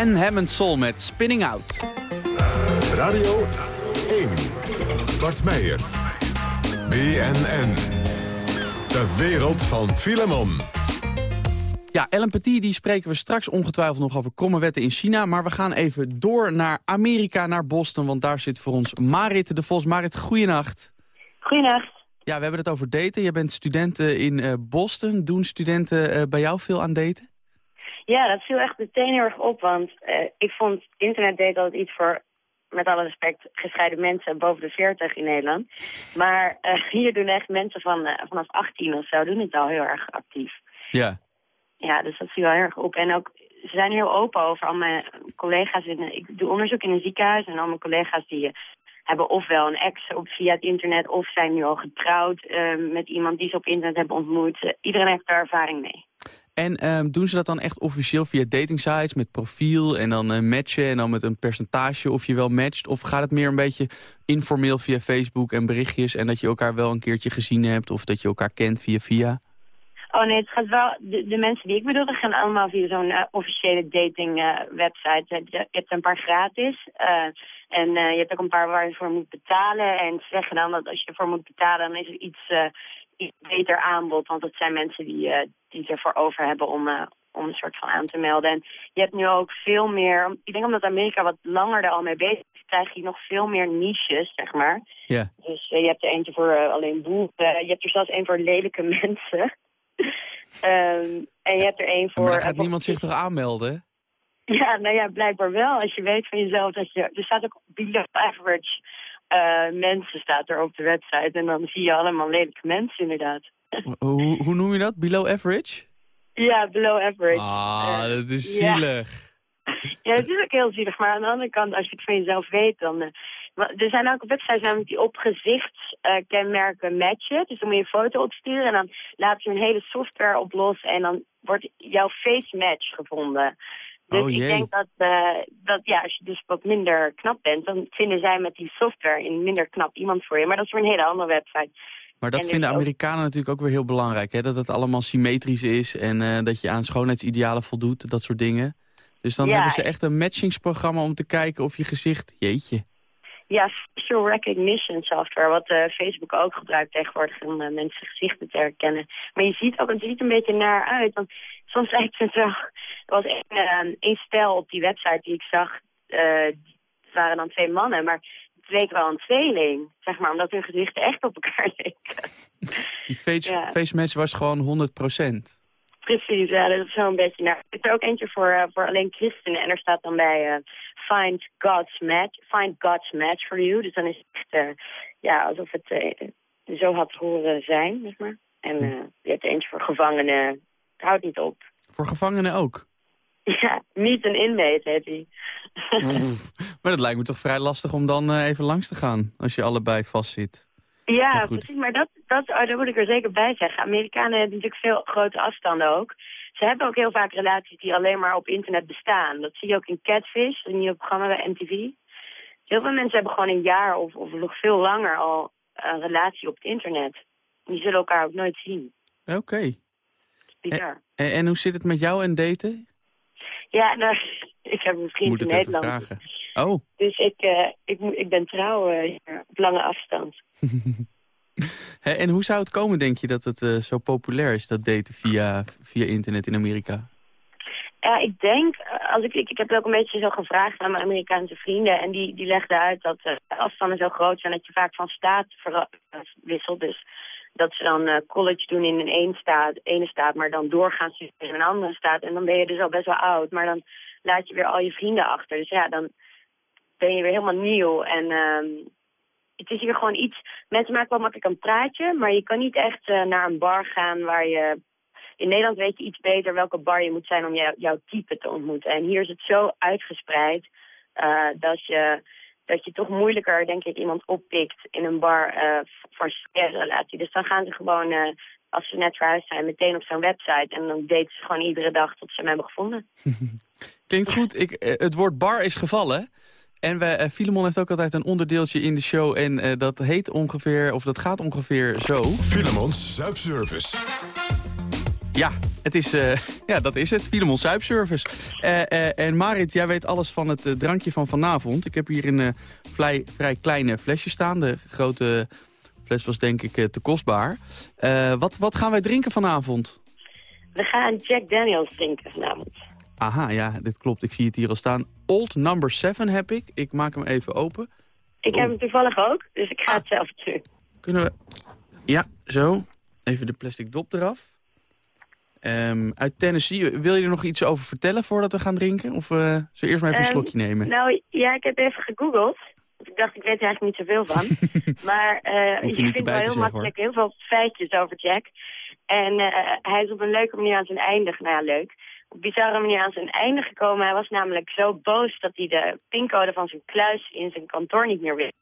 Van Hammond Soul met Spinning Out. Radio 1. Bart Meijer. BNN. De wereld van Filemon. Ja, Ellen Petit die spreken we straks ongetwijfeld nog over kromme wetten in China. Maar we gaan even door naar Amerika, naar Boston. Want daar zit voor ons Marit de Vos. Marit, goeienacht. Goeienacht. Ja, we hebben het over daten. Je bent student eh, in eh, Boston. Doen studenten eh, bij jou veel aan daten? Ja, dat viel echt meteen heel erg op, want eh, ik vond internetdaten altijd iets voor, met alle respect, gescheiden mensen boven de 40 in Nederland. Maar eh, [laughs] hier doen echt mensen van, eh, vanaf 18 of zo, doen het al heel erg actief. Ja. Ja, dus dat viel wel heel erg op. En ook, ze zijn heel open over al mijn collega's. In, ik doe onderzoek in een ziekenhuis en al mijn collega's die hebben ofwel een ex op via het internet of zijn nu al getrouwd met iemand die ze op internet hebben ontmoet. Iedereen heeft daar ervaring mee. En ehm, doen ze dat dan echt officieel via datingsites met profiel en dan eh, matchen en dan met een percentage of je wel matcht? Of gaat het meer een beetje informeel via Facebook en berichtjes en dat je elkaar wel een keertje gezien hebt of dat je elkaar kent via via? Oh nee, het gaat wel. De, mensen die ik bedoel, die gaan allemaal via zo'n eh, officiële dating eh, website. Je, hebt een paar gratis. en je hebt ook een paar waar je voor moet betalen. En ze zeggen dan dat als je ervoor moet betalen, dan is er iets, iets beter aanbod. Want dat zijn mensen die, die het ervoor over hebben om, eh, om een soort van aan te melden. En je hebt nu ook veel meer. Ik denk omdat Amerika wat langer er al mee bezig is, krijg je nog veel meer niches, zeg maar. Ja. Dus eh, je hebt er eentje voor eh, alleen boeren. Je hebt er zelfs één voor lelijke [laughs] mensen. Ehm, en je hebt er één voor... Maar daar gaat niemand zich toch aanmelden? Ja, nou ja, blijkbaar wel. Als je weet van jezelf dat je... Er staat ook below average mensen staat er op de website. En dan zie je allemaal lelijke mensen inderdaad. Hoe, hoe noem je dat? Below average? Ja, below average. Ah, dat is zielig. [laughs] Ja, het is ook heel zielig. Maar aan de andere kant, als je het van jezelf weet, dan... eh, er zijn ook websites namelijk die op gezichtskenmerken matchen. Dus dan moet je een foto opsturen en dan laat je een hele software op los en dan wordt jouw face match gevonden. Dus Oh, ik denk dat, eh, dat ja, als je dus wat minder knap bent, dan vinden zij met die software een minder knap iemand voor je. Maar dat is voor een hele andere website. Maar dat En vinden ook- Amerikanen natuurlijk ook weer heel belangrijk. Hè? Dat het allemaal symmetrisch is en eh, dat je aan schoonheidsidealen voldoet. Dat soort dingen. Dus dan Ja, hebben ze echt een matchingsprogramma om te kijken of je gezicht... Jeetje. Ja, facial recognition software, wat eh, Facebook ook gebruikt tegenwoordig om eh, mensen gezichten te herkennen. Maar je ziet ook, het ziet er een beetje naar uit, want soms lijkt het wel... Er was één, één stel op die website die ik zag, het waren dan twee mannen, maar leek wel een tweeling, zeg maar, omdat hun gezichten echt op elkaar [laughs] leken. Die face, Ja. face match was gewoon 100% Precies, ja, dat is zo'n beetje naar. Er is er ook eentje voor, eh, voor alleen christenen en er staat dan bij eh, find God's match, find God's match for you. Dus dan is het echt, eh, ja, alsof het zo had horen zijn, zeg maar. En eh, je hebt eentje voor gevangenen, het houdt niet op. Voor gevangenen ook. [laughs] Ja, niet een inmate heet hij. [laughs] Maar dat lijkt me toch vrij lastig om dan eh, even langs te gaan. Als je allebei vastzit. Ja, Maar precies. Maar dat, dat, oh, daar moet ik er zeker bij zeggen. Amerikanen hebben natuurlijk veel grote afstanden ook. Ze hebben ook heel vaak relaties die alleen maar op internet bestaan. Dat zie je ook in Catfish, een nieuw programma bij MTV. Heel veel mensen hebben gewoon een jaar of, of nog veel langer al een relatie op het internet. Die zullen elkaar ook nooit zien. Oké. En, en hoe zit het met jou en daten? Ja, nou, [laughs] ik heb een vriend Moet in het even Nederland. vragen. Oh, Dus ik, eh, ik, ik ben trouw eh, op lange afstand. [laughs] En hoe zou het komen, denk je, dat het eh, zo populair is, dat daten via, via internet in Amerika? Ja, ik denk, als ik, ik, ik heb ook een beetje zo gevraagd aan mijn Amerikaanse vrienden. En die, die legden uit dat de afstanden zo groot zijn dat je vaak van staat wisselt. Dus dat ze dan eh, college doen in een één staat, ene staat, maar dan doorgaan studeren in een andere staat. En dan ben je dus al best wel oud, maar dan laat je weer al je vrienden achter. Dus ja, dan ben je weer helemaal nieuw. En ehm, het is hier gewoon iets... Mensen maken wel makkelijk een praatje, maar je kan niet echt eh, naar een bar gaan waar je in Nederland weet je iets beter welke bar je moet zijn om jou, jouw type te ontmoeten. En hier is het zo uitgespreid eh, dat, je, dat je toch moeilijker, denk ik, iemand oppikt in een bar eh, voor een relatie. Dus dan gaan ze gewoon, eh, als ze net verhuisd zijn, meteen op zo'n website. En dan daten ze gewoon iedere dag tot ze hem hebben gevonden. [laughs] Klinkt goed. Ik, eh, het woord bar is gevallen. En we, Filemon heeft ook altijd een onderdeeltje in de show. En eh, dat heet ongeveer, of dat gaat ongeveer zo. Filemons Zuipservice. Ja, het is, eh, ja, dat is het. Filemon Suipservice. Eh, eh, en Marit, jij weet alles van het drankje van vanavond. Ik heb hier een vrij, vrij kleine flesje staan. De grote fles was denk ik te kostbaar. Wat, wat gaan wij drinken vanavond? We gaan Jack Daniels drinken vanavond. Aha, ja, dit klopt. Ik zie het hier al staan. Old Number 7 heb ik. Ik maak hem even open. Ik heb hem toevallig ook, dus ik ga het zelf doen. Kunnen we... Ja, zo. Even de plastic dop eraf. Ehm, uit Tennessee. Wil je er nog iets over vertellen voordat we gaan drinken? Of eh zullen we eerst maar even een Ehm, slokje nemen? Nou, ja, ik heb even gegoogeld. Ik dacht, ik weet er eigenlijk niet zoveel van. [laughs] maar eh Hoef je vindt wel heel zeggen, makkelijk heel veel feitjes over Jack. En eh, hij is op een leuke manier aan zijn einde, nou ja, leuk. Op een bizarre manier aan zijn einde gekomen. Hij was namelijk zo boos dat hij de pincode van zijn kluis in zijn kantoor niet meer wist.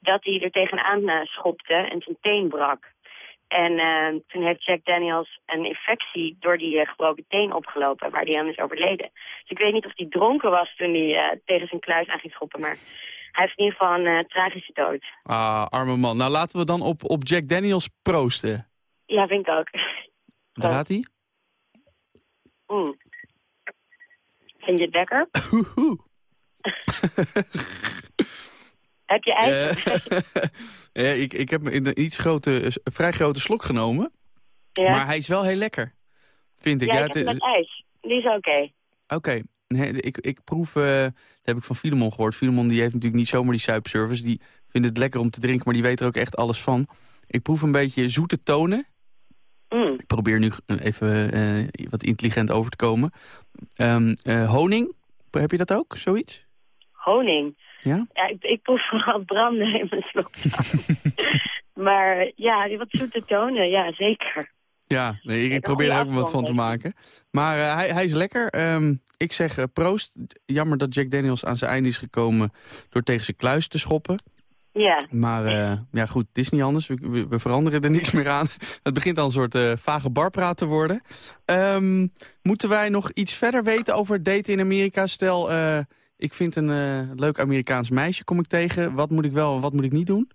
Dat hij er tegenaan eh, schopte en zijn teen brak. En eh, toen heeft Jack Daniels een infectie door die eh, gebroken teen opgelopen, waar hij aan is overleden. Dus ik weet niet of hij dronken was toen hij eh, tegen zijn kluis aan ging schoppen, maar hij heeft in ieder geval een eh, tragische dood. Ah, arme man. Nou, laten we dan op, op Jack Daniels proosten. Ja, vind ik ook. Daar gaat hij. Mm. Vind je het lekker? [laughs] [laughs] Heb je ijs? Eh, [laughs] ja, ik, ik heb een iets grote, een vrij grote slok genomen. Ja. Maar hij is wel heel lekker. Vind ik. ja, Ja, ik het met ijs. Die is oké. Oké, nee, ik, ik proef, eh, dat heb ik van Filemon gehoord. Filemon die heeft natuurlijk niet zomaar die suipservice. Die vindt het lekker om te drinken, maar die weet er ook echt alles van. Ik proef een beetje zoete tonen. Mm. Ik probeer nu even eh, wat intelligent over te komen. Ehm, eh, honing, heb je dat ook, zoiets? Honing. Ja? Ja, ik, ik proef vooral branden in mijn slok. [laughs] maar ja, wat zoete tonen, ja, zeker. Ja, nee, ik, probeer er ook wat van te maken. Maar eh, hij, hij is lekker. Ehm, ik zeg eh, proost. Jammer dat Jack Daniels aan zijn einde is gekomen door tegen zijn kluis te schoppen. Ja. Maar eh, ja goed, het is niet anders. We, we, we veranderen er niks meer aan. Het begint al een soort vage barpraat te worden. Ehm, moeten wij nog iets verder weten over daten in Amerika? Stel, ik vind een eh, leuk Amerikaans meisje, kom ik tegen. Wat moet ik wel en wat moet ik niet doen?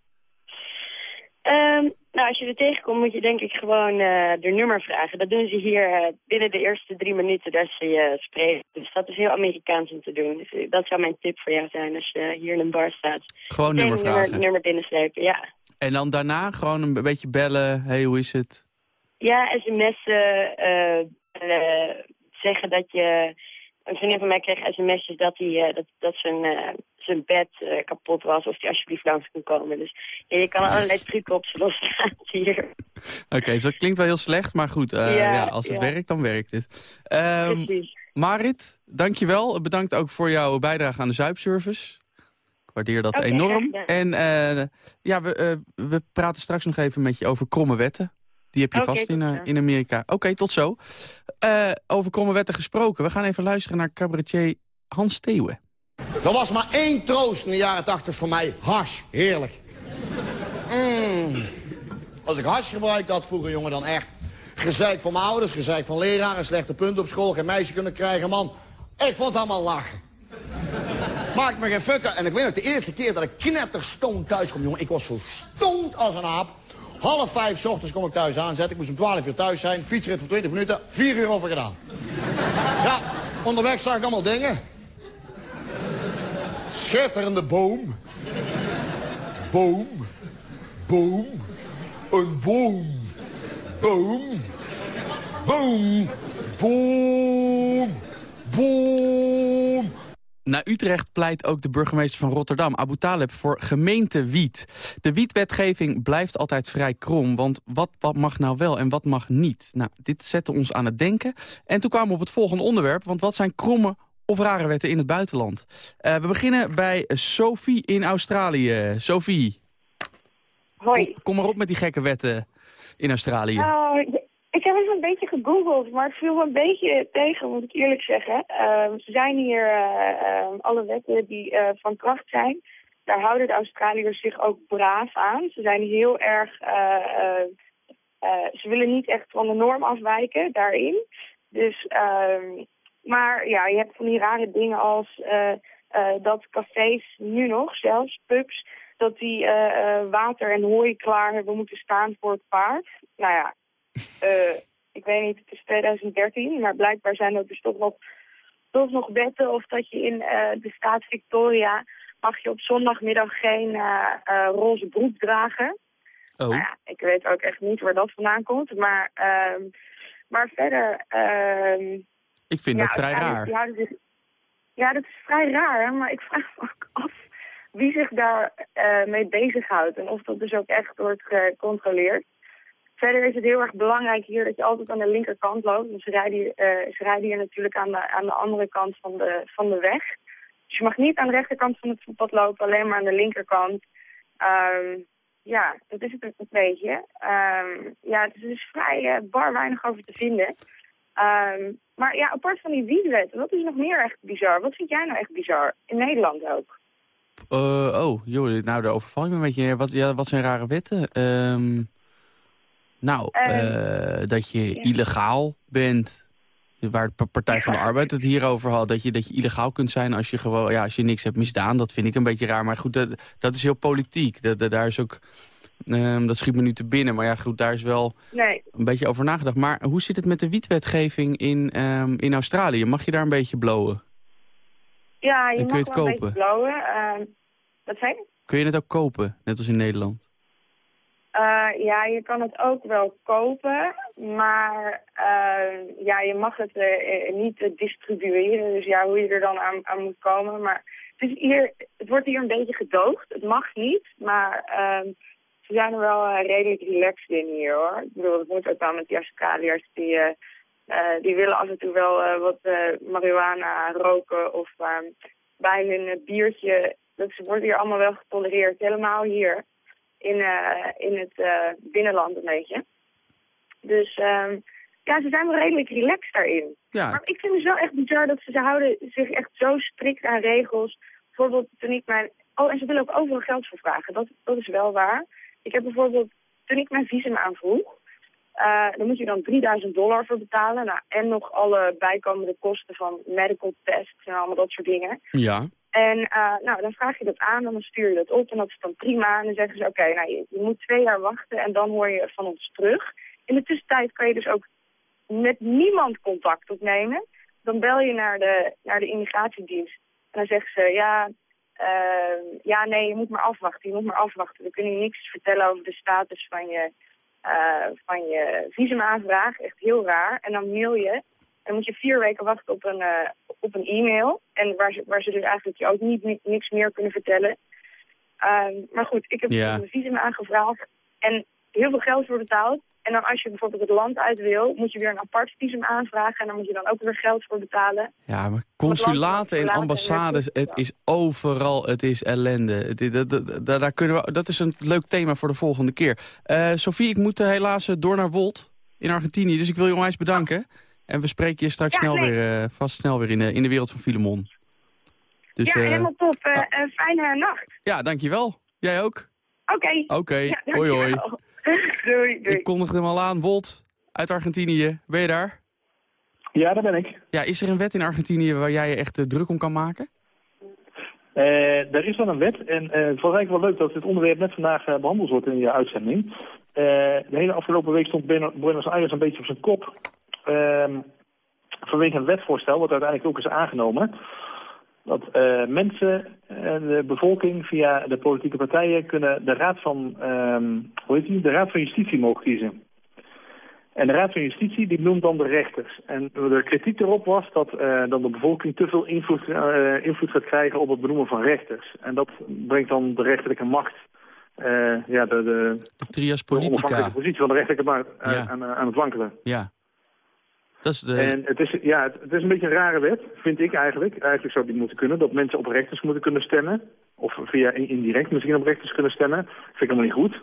Ehm, nou, als je er tegenkomt, moet je denk ik gewoon eh de nummer vragen. Dat doen ze hier eh, binnen de eerste drie minuten dat ze je spreken. Dus dat is heel Amerikaans om te doen. Dus dat zou mijn tip voor jou zijn als je hier in een bar staat. Gewoon nummer een vragen. Nummer, nummer binnenslepen, ja. En dan daarna gewoon een beetje bellen. hey, hoe is het? Ja, sms'en, zeggen dat je... Een vriendin van mij kreeg sms'jes dat, hij, eh, dat, dat zijn, eh, zijn bed eh, kapot was. Of die alsjeblieft langs kon komen. Dus ja, je kan allerlei trucken op ze loslaten hier. Oké, dus dat klinkt wel heel slecht, maar goed. Ja, ja, als het werkt, dan werkt het. Precies. Marit, dankjewel. Bedankt ook voor jouw bijdrage aan de Zuipservice. Ik waardeer dat enorm. En ja, we, we praten straks nog even met je over kromme wetten. Die heb je vast in, eh, in Amerika. Oké, tot zo. Eh, over kromme wetten gesproken. We gaan even luisteren naar cabaretier Hans Steeuwen. Er was maar één troost in de jaren tachtig voor mij. Hash. Heerlijk. Mm. Als ik hash gebruikt had vroeger, jongen, dan echt. Gezeik van mijn ouders, gezeik van leraren, slechte punten op school, geen meisje kunnen krijgen, man. Ik vond het allemaal lachen. Maakt me geen fucker. En ik weet nog, de eerste keer dat ik knetterstoond thuis kwam, jongen, ik was zo stoned als een aap. Half vijf ochtends kom ik thuis aanzetten. Ik moest om 12 uur thuis zijn. Fietsrit voor 20 minuten. Vier uur over gedaan. Ja, onderweg zag ik allemaal dingen. Schitterende boom. Boom. Boom. Een boom. Boom. Boom. Boom. Boom. Naar Utrecht pleit ook de burgemeester van Rotterdam, Abu Taleb, voor gemeentewiet. De wietwetgeving blijft altijd vrij krom, want wat, wat mag nou wel en wat mag niet? Nou, dit zette ons aan het denken. En toen kwamen we op het volgende onderwerp, want wat zijn kromme of rare wetten in het buitenland? Eh, we beginnen bij Sophie in Australië. Sophie, Hoi. kom maar op met die gekke wetten in Australië. Nou, ik heb even een beetje gegoogeld, maar het viel me een beetje tegen, moet ik eerlijk zeggen. Ehm, ze zijn hier eh, ehm, alle wetten die eh, van kracht zijn. Daar houden de Australiërs zich ook braaf aan. Ze zijn heel erg... eh, ze willen niet echt van de norm afwijken daarin. Dus, ehm, maar ja, je hebt van die rare dingen als dat cafés nu nog, zelfs pubs, dat die water en hooi klaar hebben moeten staan voor het paard. Nou ja, eh, ik weet niet, het is 2013, maar blijkbaar zijn er dus toch nog, toch nog wetten of dat je in eh, de staat Victoria mag je op zondagmiddag geen eh, roze broek dragen. Oh. Nou ja, ik weet ook echt niet waar dat vandaan komt, maar, ehm, maar verder... ehm, Ik vind ja, dat vrij raar. die houden zich- ja, dat is vrij raar, maar ik vraag me ook af wie zich daar mee bezighoudt en of dat dus ook echt wordt gecontroleerd. Verder is het heel erg belangrijk hier dat je altijd aan de linkerkant loopt. Dus ze rijden hier, eh, hier natuurlijk aan de, aan de andere kant van de, van de weg. Dus je mag niet aan de rechterkant van het voetpad lopen, alleen maar aan de linkerkant. Ehm, ja, dat is het een beetje. Ehm, ja, het is dus vrij eh, bar weinig over te vinden. Ehm, maar ja, apart van die wietwetten, wat is nog meer echt bizar? Wat vind jij nou echt bizar? In Nederland ook. Eh, oh, joh, nou, daar overval ik een beetje. Wat, ja, wat zijn rare wetten? Ehm, nou, Ehm, eh, dat je illegaal bent. Waar de Partij van de Arbeid het hier over had. Dat je, dat je illegaal kunt zijn als je gewoon, ja, als je niks hebt misdaan. Dat vind ik een beetje raar. Maar goed, dat, dat is heel politiek. Dat, dat, daar is ook, ehm, dat schiet me nu te binnen. Maar ja, goed, daar is wel Nee. een beetje over nagedacht. Maar hoe zit het met de wietwetgeving in, ehm, in Australië? Mag je daar een beetje blowen? Ja, je mag kun je het wel een beetje blowen. Wat zei je? Kun je het ook kopen, net als in Nederland? Eh, ja, je kan het ook wel kopen, maar eh, ja, je mag het eh, niet distribueren. Dus ja, hoe je er dan aan, aan moet komen. Maar het, is hier, het wordt hier een beetje gedoogd. Het mag niet, maar ehm, ze zijn er wel redelijk relaxed in hier hoor. Ik bedoel, het moet ook wel met die Australiërs die, die willen af en toe wel wat marihuana roken of ehm, bij hun biertje. Dat wordt hier allemaal wel getolereerd, helemaal hier in, eh, in het eh, binnenland een beetje. Dus ehm, ja, ze zijn wel redelijk relaxed daarin. Ja. Maar ik vind het wel echt bizar dat ze, ze houden zich echt zo strikt aan regels. Bijvoorbeeld toen ik mijn... Oh, en ze willen ook overal geld voor vragen. Dat, dat is wel waar. Ik heb bijvoorbeeld, toen ik mijn visum aanvroeg, eh dan moet je dan 3000 dollar voor betalen. Nou, en nog alle bijkomende kosten van medical tests en allemaal dat soort dingen. Ja. En eh, nou, dan vraag je dat aan en dan stuur je dat op en dat is dan prima. En dan zeggen ze, oké, nou, je, moet twee jaar wachten en dan hoor je van ons terug. In de tussentijd kan je dus ook met niemand contact opnemen. Dan bel je naar de, naar de immigratiedienst en dan zeggen ze, ja, eh, ja, nee, je moet maar afwachten, je moet maar afwachten. We kunnen je niks vertellen over de status van je, eh, van je visumaanvraag. Echt heel raar. En dan mail je dan moet je vier weken wachten op een, eh, op een e-mail. En waar ze, waar ze dus eigenlijk je ook niet, ni- niks meer kunnen vertellen. Ehm, maar goed, ik heb Ja. een visum aangevraagd. En heel veel geld voor betaald. En dan als je bijvoorbeeld het land uit wil, moet je weer een apart visum aanvragen. En dan moet je dan ook weer geld voor betalen. Ja, maar consulaten en ambassades, het is overal, het is ellende. Het, dat, daar kunnen we, dat is een leuk thema voor de volgende keer. Eh Sophie, ik moet eh, helaas eh, door naar Wold in Argentinië, dus ik wil je onwijs bedanken. En we spreken je straks Ja, snel nee. weer, eh, vast snel weer in, de in de wereld van Filemon. Dus, ja, eh, helemaal top. Eh, eh, fijne nacht. ja, dankjewel. Jij ook? Oké. Oké, Ja, hoi hoi. [laughs] doei, doei. Ik kondigde hem al aan, Wold uit Argentinië. Ben je daar? Ja, daar ben ik. Ja, is er een wet in Argentinië waar jij je echt eh, druk om kan maken? Eh, er is wel een wet en eh, het was eigenlijk wel leuk dat dit onderwerp net vandaag eh, behandeld wordt in je uitzending. Eh, de hele afgelopen week stond Buenos Aires een beetje op zijn kop. Ehm, vanwege een wetvoorstel, wat uiteindelijk ook is aangenomen. Dat eh, mensen, eh, de bevolking via de politieke partijen kunnen de raad van, ehm, hoe heet die? De raad van justitie mogen kiezen. En de Raad van Justitie die noemt dan de rechters. En de kritiek erop was dat eh, dan de bevolking te veel invloed, invloed gaat krijgen op het benoemen van rechters. En dat brengt dan de rechterlijke macht, ja, de, de, De trias de onafhankelijke politica. positie van de rechterlijke macht Ja. aan, aan het wankelen. Ja. Dat is de... En het is, ja, het, het is een beetje een rare wet, vind ik eigenlijk. Eigenlijk zou die moeten kunnen, dat mensen op rechters moeten kunnen stemmen. Of via in- indirect misschien op rechters kunnen stemmen. vind ik helemaal niet goed.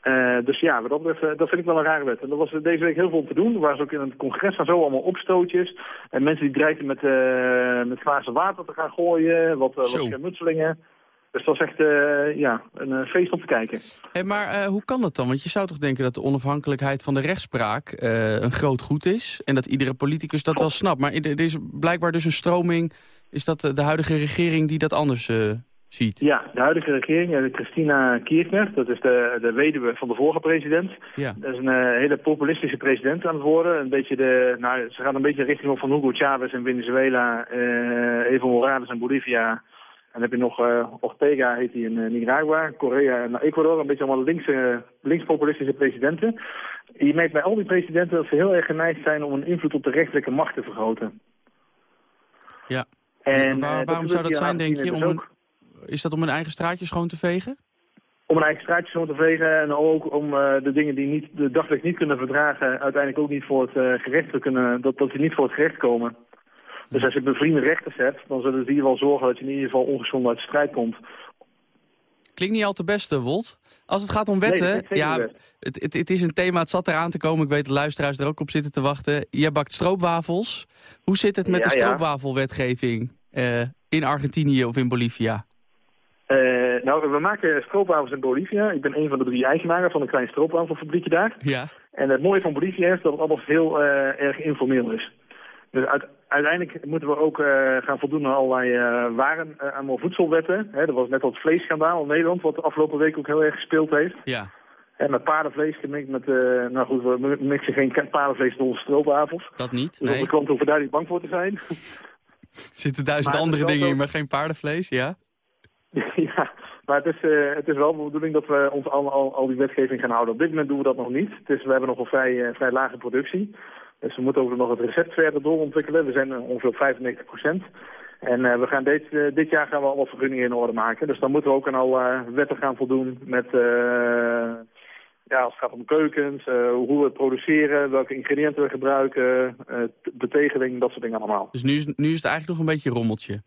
Eh, dus ja, wat dat, betreft, eh, dat vind ik wel een rare wet. En er was deze week heel veel om te doen. Er waren ook in het congres en zo allemaal opstootjes. En mensen die dreigden met, eh met glazen water te gaan gooien. Wat, eh wat schermutselingen. Dus dat was echt eh, ja, een eh, feest om te kijken. Hey, maar eh, hoe kan dat dan? Want je zou toch denken dat de onafhankelijkheid van de rechtspraak een groot goed is. En dat iedere politicus dat wel snapt. Maar er is blijkbaar dus een stroming, is dat de, huidige regering die dat anders ziet. Ja, de huidige regering, Christina Kirchner, dat is de, de weduwe van de vorige president. Ja. Dat is een hele populistische president aan het worden. Een beetje de, nou, ze gaat een beetje richting op van Hugo Chavez in Venezuela, Evo Morales in Bolivia. En dan heb je nog eh, Ortega, heet hij in eh, Nicaragua, Korea en Ecuador. Een beetje allemaal linkse, linkspopulistische presidenten. Je merkt bij al die presidenten dat ze heel erg geneigd zijn om een invloed op de rechterlijke macht te vergroten. Ja. En, Waar- eh, waarom zou dat zijn, denk je? Om een, is dat om een eigen straatje schoon te vegen? om een eigen straatje zo te vegen en ook om de dingen die niet, de daglicht niet kunnen verdragen, uiteindelijk ook niet voor het gerecht te kunnen, dat, dat die niet voor het gerecht komen. Dus als je bevriende rechters hebt, dan zullen die wel zorgen dat je in ieder geval ongeschonden uit de strijd komt. Klinkt niet al te beste, Wolt. Als het gaat om wetten, ja, het, het, het is een thema, het zat eraan te komen. Ik weet dat luisteraars er ook op zitten te wachten. Jij bakt stroopwafels. Hoe zit het met Ja, de stroopwafelwetgeving eh, in Argentinië of in Bolivia? Eh, nou, we maken stroopwafels in Bolivia. Ik ben een van de drie eigenaren van een klein stroopwafelfabriekje daar. Ja. En het mooie van Bolivia is dat het allemaal heel eh, erg informeel is. Dus uit- uiteindelijk moeten we ook eh, gaan voldoen aan allerlei eh, waren, eh, aan voedselwetten. Hè, er was net al het vleesschandaal in Nederland, wat de afgelopen week ook heel erg gespeeld heeft. Ja. En met paardenvlees gemixt met, eh, nou goed, we mixen geen paardenvlees door onze stroopwafels. Dat niet, Dus nee. onze klanten hoeven daar niet bang voor te zijn. [laughs] Zitten duizend Maar andere dingen in, maar geen paardenvlees, ja? [laughs] ja, maar het is, eh, het is wel de bedoeling dat we ons al, al, al die wetgeving gaan houden. Op dit moment doen we dat nog niet. Het is, we hebben nog een vrij, eh, vrij lage productie. Dus we moeten ook nog het recept verder doorontwikkelen. We zijn ongeveer op 95 procent. En eh, we gaan dit, eh, dit jaar gaan we alle vergunningen in orde maken. Dus dan moeten we ook aan al eh, wetten gaan voldoen met... ja, als het gaat om keukens, hoe we het produceren, welke ingrediënten we gebruiken, betegeling, dat soort dingen allemaal. Dus nu is, nu is het eigenlijk nog een beetje een rommeltje.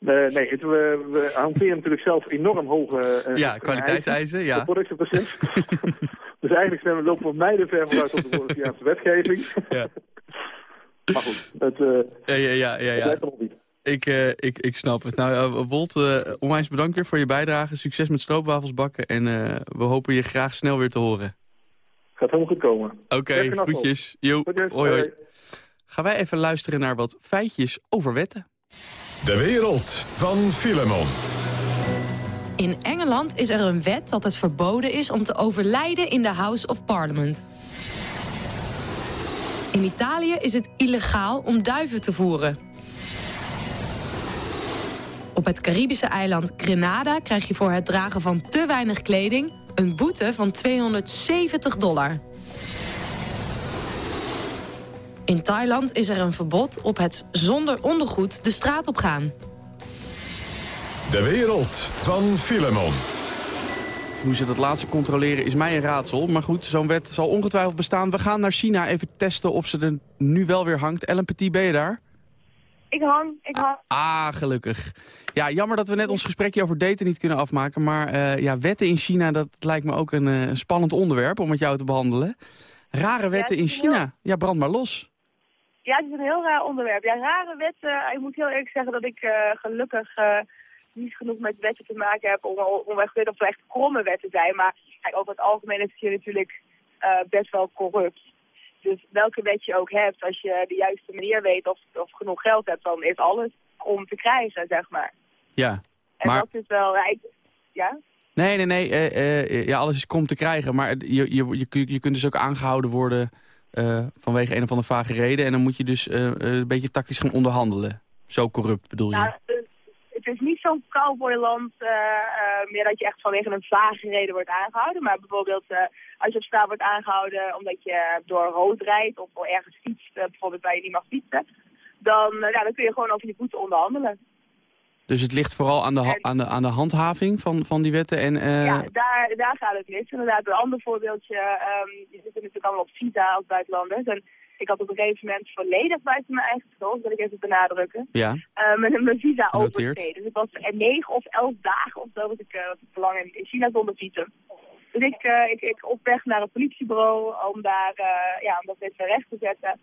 Eh, nee, het, we, we hanteren natuurlijk zelf enorm hoge eh, Ja, kwaliteitseisen, ja. Productieproces. [laughs] dus eigenlijk zijn we, lopen we mijlen ver vooruit op de Boliviaanse wetgeving. Ja. [laughs] maar goed, het, eh Ja, ja, ja, ja. het ja. niet. Ik, ik, ik snap het. Nou, eh, Wolt, eh, onwijs bedankt weer voor je bijdrage. Succes met stroopwafels bakken. En we hopen je graag snel weer te horen. Gaat helemaal goed komen. Oké, nog, groetjes. Jo, hoi. hoi. Gaan wij even luisteren naar wat feitjes over wetten. De wereld van Filemon. In Engeland is er een wet dat het verboden is om te overlijden in de House of Parliament. In Italië is het illegaal om duiven te voeren. Op het Caribische eiland Grenada krijg je voor het dragen van te weinig kleding een boete van 270 dollar. In Thailand is er een verbod op het zonder ondergoed de straat op gaan. De wereld van Filemon. Hoe ze dat laatste controleren is mij een raadsel. Maar goed, zo'n wet zal ongetwijfeld bestaan. We gaan naar China even testen of ze er nu wel weer hangt. Ellen Petit, ben je daar? Ik hang, ik hang. Ah, gelukkig. Ja, jammer dat we net ons gesprekje over daten niet kunnen afmaken. Maar eh, ja, wetten in China, dat lijkt me ook een, eh, spannend onderwerp om met jou te behandelen. Rare wetten in China. Ja, brand maar los. Ja, het is een heel raar onderwerp. Ja, rare wetten. Ik moet heel eerlijk zeggen dat ik eh, gelukkig eh, niet genoeg met wetten te maken heb om, om echt te weten of het echt kromme wetten zijn. Maar kijk, over het algemeen is het hier natuurlijk eh, best wel corrupt. Dus welke wet je ook hebt, als je de juiste manier weet of, of genoeg geld hebt, dan is alles om te krijgen, zeg maar. Ja, En maar... dat is wel... Ja, ik- ja? Nee, nee, nee. ja, alles is krom te krijgen. Maar je, je, je, je kunt dus ook aangehouden worden eh, vanwege een of andere vage reden. En dan moet je dus eh, een beetje tactisch gaan onderhandelen. Zo corrupt bedoel je? Nou, het- is niet zo'n cowboyland meer dat je echt vanwege een vage reden wordt aangehouden. Maar bijvoorbeeld als je op straat wordt aangehouden omdat je door rood rijdt of ergens fietst, bijvoorbeeld waar je niet mag fietsen. Dan, ja, dan kun je gewoon over je boete onderhandelen. Dus het ligt vooral aan de, aan de, aan de handhaving van, van die wetten. En, eh, Ja, daar, daar gaat het mis. Inderdaad, een ander voorbeeldje. ehm je zit natuurlijk allemaal op visa als buitenlanders. En ik had op een gegeven moment volledig buiten mijn eigen schuld, dat wil ik even benadrukken. ja. eh, met mijn visa overschreden. Dus ik was er negen of elf dagen of zo was ik, eh, was ik te lang in, in China zonder visum. Dus ik, eh, ik, ik op weg naar het politiebureau om daar uh, ja, om dat weer terecht te zetten.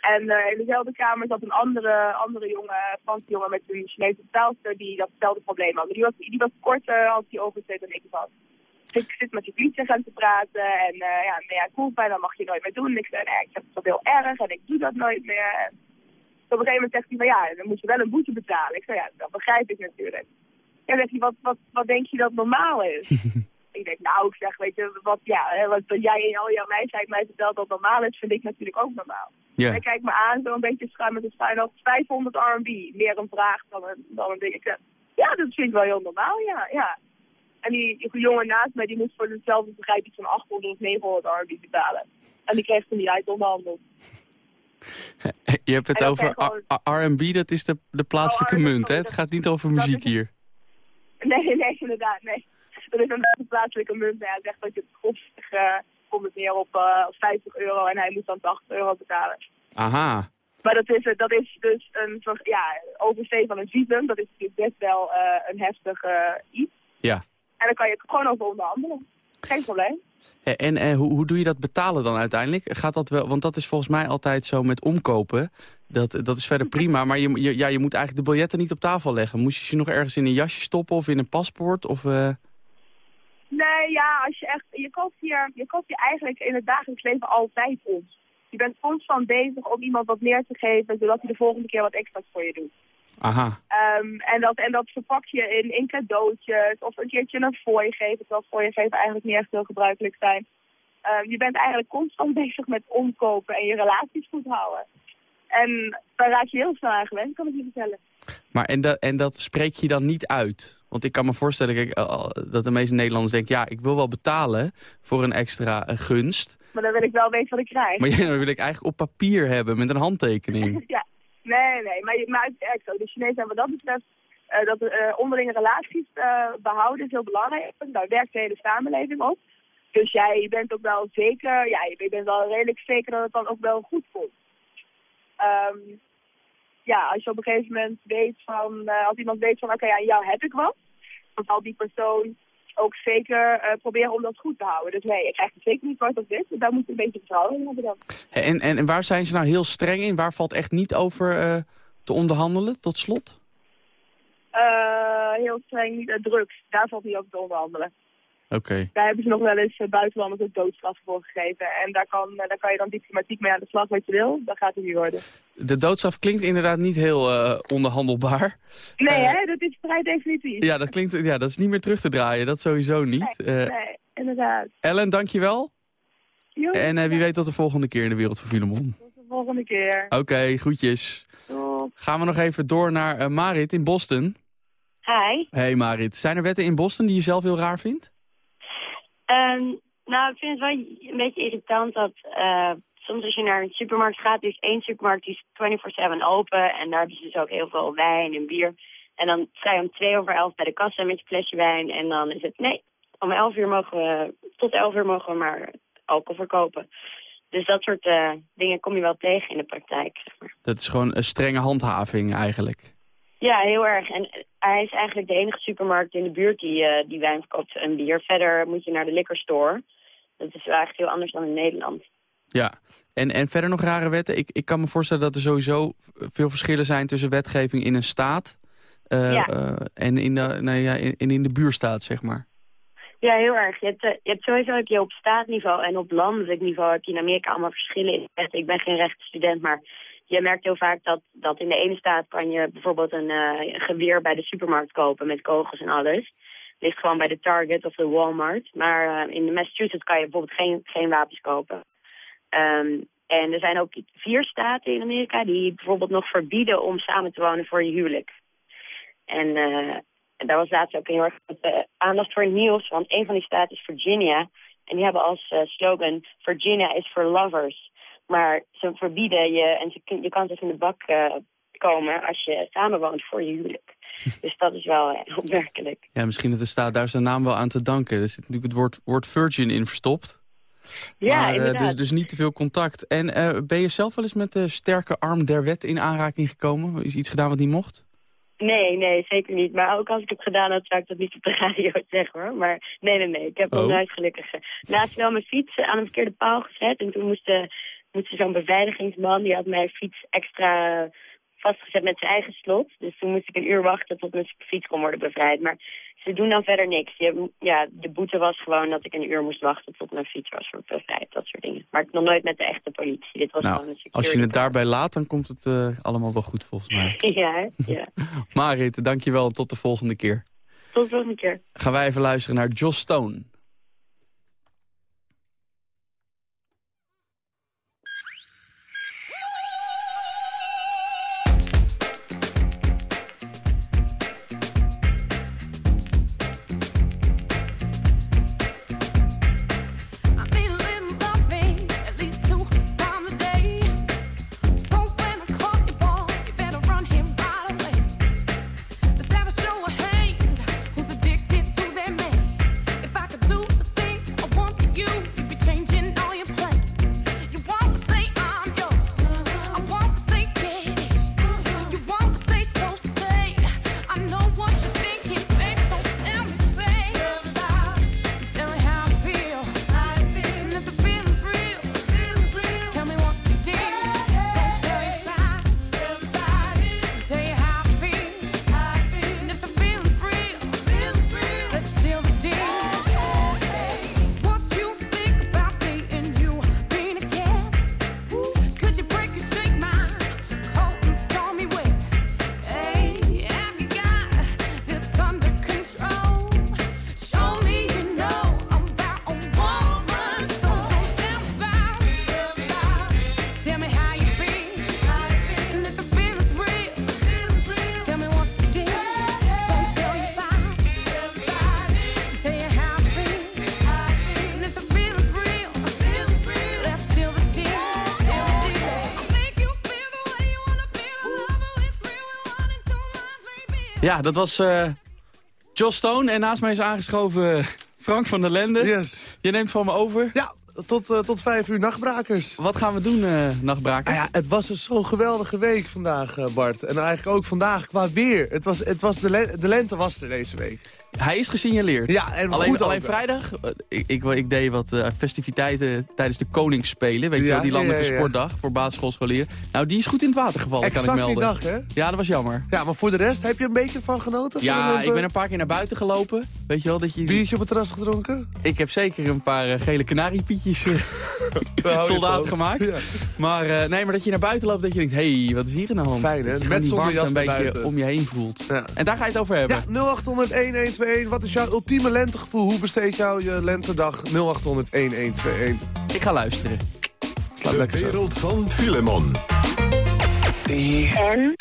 En uh, in dezelfde kamer zat een andere, andere jongen, Franse jongen met een Chinese taalster die datzelfde probleem had. Die was, die was korter als die oversteed dan ik had. Dus ik zit met die politieagent te praten en uh, ja, nee, ja, cool, mag je nooit meer doen. En ik zei, nee, ik heb het heel erg en ik doe dat nooit meer. En op een gegeven moment zegt hij van ja, dan moet je wel een boete betalen. Ik zei ja, dat begrijp ik natuurlijk. Ja, dan zegt hij, wat, wat, wat denk je dat normaal is? [laughs] ik denk, nou, ik zeg, weet je, wat, ja, wat jij in al jouw wijsheid mij vertelt dat normaal is, vind ik natuurlijk ook normaal. En hij kijkt me aan, zo een beetje schuin met de schuin op 500 R&B. Meer een vraag dan een, dan een ding. Ik zeg, ja, dat vind ik wel heel normaal, ja, ja. En die, die jongen naast mij, die moest voor hetzelfde begrijp iets van 800 of 900 R&B betalen. En die kreeg toen niet uit onderhandeld. Je hebt het over gewoon- R&B, dat is de, de plaatselijke Oh, munt, hè? Het gaat niet over muziek hier. Nee, [laughs] nee, inderdaad, nee. Dat is een plaatselijke munt. Nou, Hij zegt dat je het grofweg eh komt het neer op eh, 50 euro en hij moest dan 80 euro betalen. Aha. Maar dat is, dat is dus een soort, ja, overstee van een visum. Dat is natuurlijk best wel eh, een heftig eh, iets. Ja. En dan kan je het gewoon over onderhandelen. Geen probleem. Eh, En eh, hoe, hoe doe je dat betalen dan uiteindelijk? Gaat dat wel, want dat is volgens mij altijd zo met omkopen. Dat, dat is verder prima, maar je, je, ja, je moet eigenlijk de biljetten niet op tafel leggen. Moest je ze nog ergens in een jasje stoppen of in een paspoort? Of, eh, Nee, ja, als je echt, je koopt hier, je koopt je eigenlijk in het dagelijks leven altijd om. Je bent constant bezig om iemand wat meer te geven, zodat hij de volgende keer wat extra's voor je doet. Aha. Ehm, en, dat, en dat verpak je in, in cadeautjes of een keertje een fooi geven, terwijl fooi geven eigenlijk niet echt heel gebruikelijk zijn. Ehm, je bent eigenlijk constant [laughs] bezig met omkopen en je relaties goed houden. En daar raak je heel snel aan gewend, kan ik je vertellen. Maar en, dat en dat spreek je dan niet uit? Want ik kan me voorstellen kijk, eh, dat de meeste Nederlanders denken... ja, ik wil wel betalen voor een extra eh, gunst. Maar dan wil ik wel weten wat ik krijg. Maar [laughs] ja, dan wil ik eigenlijk op papier hebben met een handtekening. [laughs] ja, nee, nee. Maar, maar het zo. De Chinezen zijn wat dat betreft eh, dat eh, onderlinge relaties eh, behouden is heel belangrijk. Daar werkt de hele samenleving op. Dus jij bent ook wel zeker, ja, je bent wel redelijk zeker dat het dan ook wel goed komt. Ehm, ja, als je op een gegeven moment weet van, eh, als iemand weet van, oké, aan jou heb ik wat, dan zal die persoon ook zeker eh, proberen om dat goed te houden. Dus nee, je krijgt het zeker niet zwart of wit. Dus daar moet je een beetje vertrouwen in hebben dan. En, en, en waar zijn ze nou heel streng in? Waar valt echt niet over eh, te onderhandelen, tot slot? Heel streng niet drugs. Daar valt niet over te onderhandelen. Daar hebben ze nog wel eens eh, buitenlanders ook doodstraf voor gegeven. En daar kan, eh, daar kan je dan diplomatiek mee aan de slag wat je wil. Dat gaat het niet worden. De doodstraf klinkt inderdaad niet heel eh, onderhandelbaar. Nee, hè? Dat is vrij definitief. Ja, dat klinkt, ja, dat is niet meer terug te draaien. Dat sowieso niet. Eh, Nee, inderdaad. Ellen, dankjewel. Jo, En wie weet tot de volgende keer in de Wereld van Filemon. tot de volgende keer. Oké, groetjes. Doeg. Gaan we nog even door naar Marit in Boston. Hi. Hey Marit, zijn er wetten in Boston die je zelf heel raar vindt? Ehm, nou, ik vind het wel een beetje irritant dat eh, soms als je naar een supermarkt gaat, er is één supermarkt die is 24-7 open en daar hebben ze dus ook heel veel wijn en bier. En dan sta je om twee over elf bij de kassa met je flesje wijn en dan is het nee, om elf uur mogen we, tot elf uur mogen we maar alcohol verkopen. Dus dat soort eh, dingen kom je wel tegen in de praktijk. Dat is gewoon een strenge handhaving eigenlijk. Ja, heel erg. En hij is eigenlijk de enige supermarkt in de buurt die, eh, die wijn verkoopt en bier. Verder moet je naar de liquor store. Dat is eigenlijk heel anders dan in Nederland. Ja. En, en verder nog rare wetten? Ik, ik kan me voorstellen dat er sowieso veel verschillen zijn tussen wetgeving in een staat... eh, Ja. eh, en in de, nou ja, in, in de buurstaat, zeg maar. Ja, heel erg. Je hebt, je hebt sowieso heb je op staatniveau en op landelijk niveau heb je in Amerika allemaal verschillen in. Ik ben geen rechtsstudent, maar je merkt heel vaak dat, dat in de ene staat kan je bijvoorbeeld een, eh, geweer bij de supermarkt kopen met kogels en alles. Ligt gewoon bij de Target of de Walmart. Maar eh, in Massachusetts kan je bijvoorbeeld geen, geen wapens kopen. Ehm, en er zijn ook vier staten in Amerika die bijvoorbeeld nog verbieden om samen te wonen voor je huwelijk. En eh, daar was laatst ook heel erg aandacht voor nieuws, want een van die staten is Virginia. En die hebben als slogan Virginia is for lovers. Maar ze verbieden je en ze, je kan dus in de bak eh, komen als je samenwoont voor je huwelijk. [laughs] Dus dat is wel eh, opmerkelijk. Ja, misschien dat de staat daar zijn naam wel aan te danken. Er zit natuurlijk het woord, woord virgin in verstopt. Ja, maar, eh, inderdaad. dus, dus niet te veel contact. En ben je zelf wel eens met de sterke arm der wet in aanraking gekomen? Is iets gedaan wat niet mocht? Nee, nee, zeker niet. Maar ook als ik het gedaan had, zou ik dat niet op de radio [laughs] zeggen hoor. Maar nee, nee, nee. Ik heb Oh. nooit gelukkig. eh, Naast wel mijn fiets aan een verkeerde paal gezet. En toen moest, eh, moest zo'n beveiligingsman, die had mijn fiets extra vastgezet met zijn eigen slot. Dus toen moest ik een uur wachten tot mijn fiets kon worden bevrijd. Maar ze doen dan verder niks. Je, ja, de boete was gewoon dat ik een uur moest wachten tot mijn fiets was bevrijd. Dat soort dingen. Maar nog nooit met de echte politie. Dit was gewoon Nou, een security. als je het daarbij laat, dan komt het eh, allemaal wel goed volgens mij. [laughs] ja, ja. [laughs] Marit, dankjewel. Tot de volgende keer. Tot de volgende keer. Gaan wij even luisteren naar Joss Stone. Ja, dat was eh Joss Stone. En naast mij is aangeschoven Frank van der Lende. Yes. Je neemt van me over. Ja, tot, eh, tot vijf uur nachtbrakers. Wat gaan we doen, eh nachtbraker? Ah ja, het was een zo'n geweldige week vandaag, Bart. En eigenlijk ook vandaag qua weer. Het was, het was de, le- de lente was er deze week. Hij is gesignaleerd. Ja, en alleen, goed alleen vrijdag, eh, ik, ik, ik deed wat eh, festiviteiten tijdens de Koningsspelen. Weet je Ja, wel, die landelijke ja, ja. sportdag voor basisschoolscholieren. Nou, die is goed in het water gevallen, kan ik Exact die melden. dag, hè? Ja, dat was jammer. Ja, maar voor de rest, heb je een beetje van genoten? Ja, ik eh, ben een paar keer naar buiten gelopen. Weet je wel, dat je... Biertje op het terras gedronken? Ik heb zeker een paar eh, gele kanariepietjes eh, [laughs] [laughs] soldaat gemaakt. Ja. Maar eh, nee, maar dat je naar buiten loopt, dat je denkt, hé, hey, wat is hier aan de hand? Fijn, hè? Met zonder jas een beetje buiten. om je heen voelt. Ja. En daar ga je het over hebben. Ja, 0800 1121. Wat is jouw ultieme lentegevoel? Hoe besteed jou je lentedag? 0800 1121. Ik ga luisteren. Slaap De lekker zo. wereld van Filemon. En?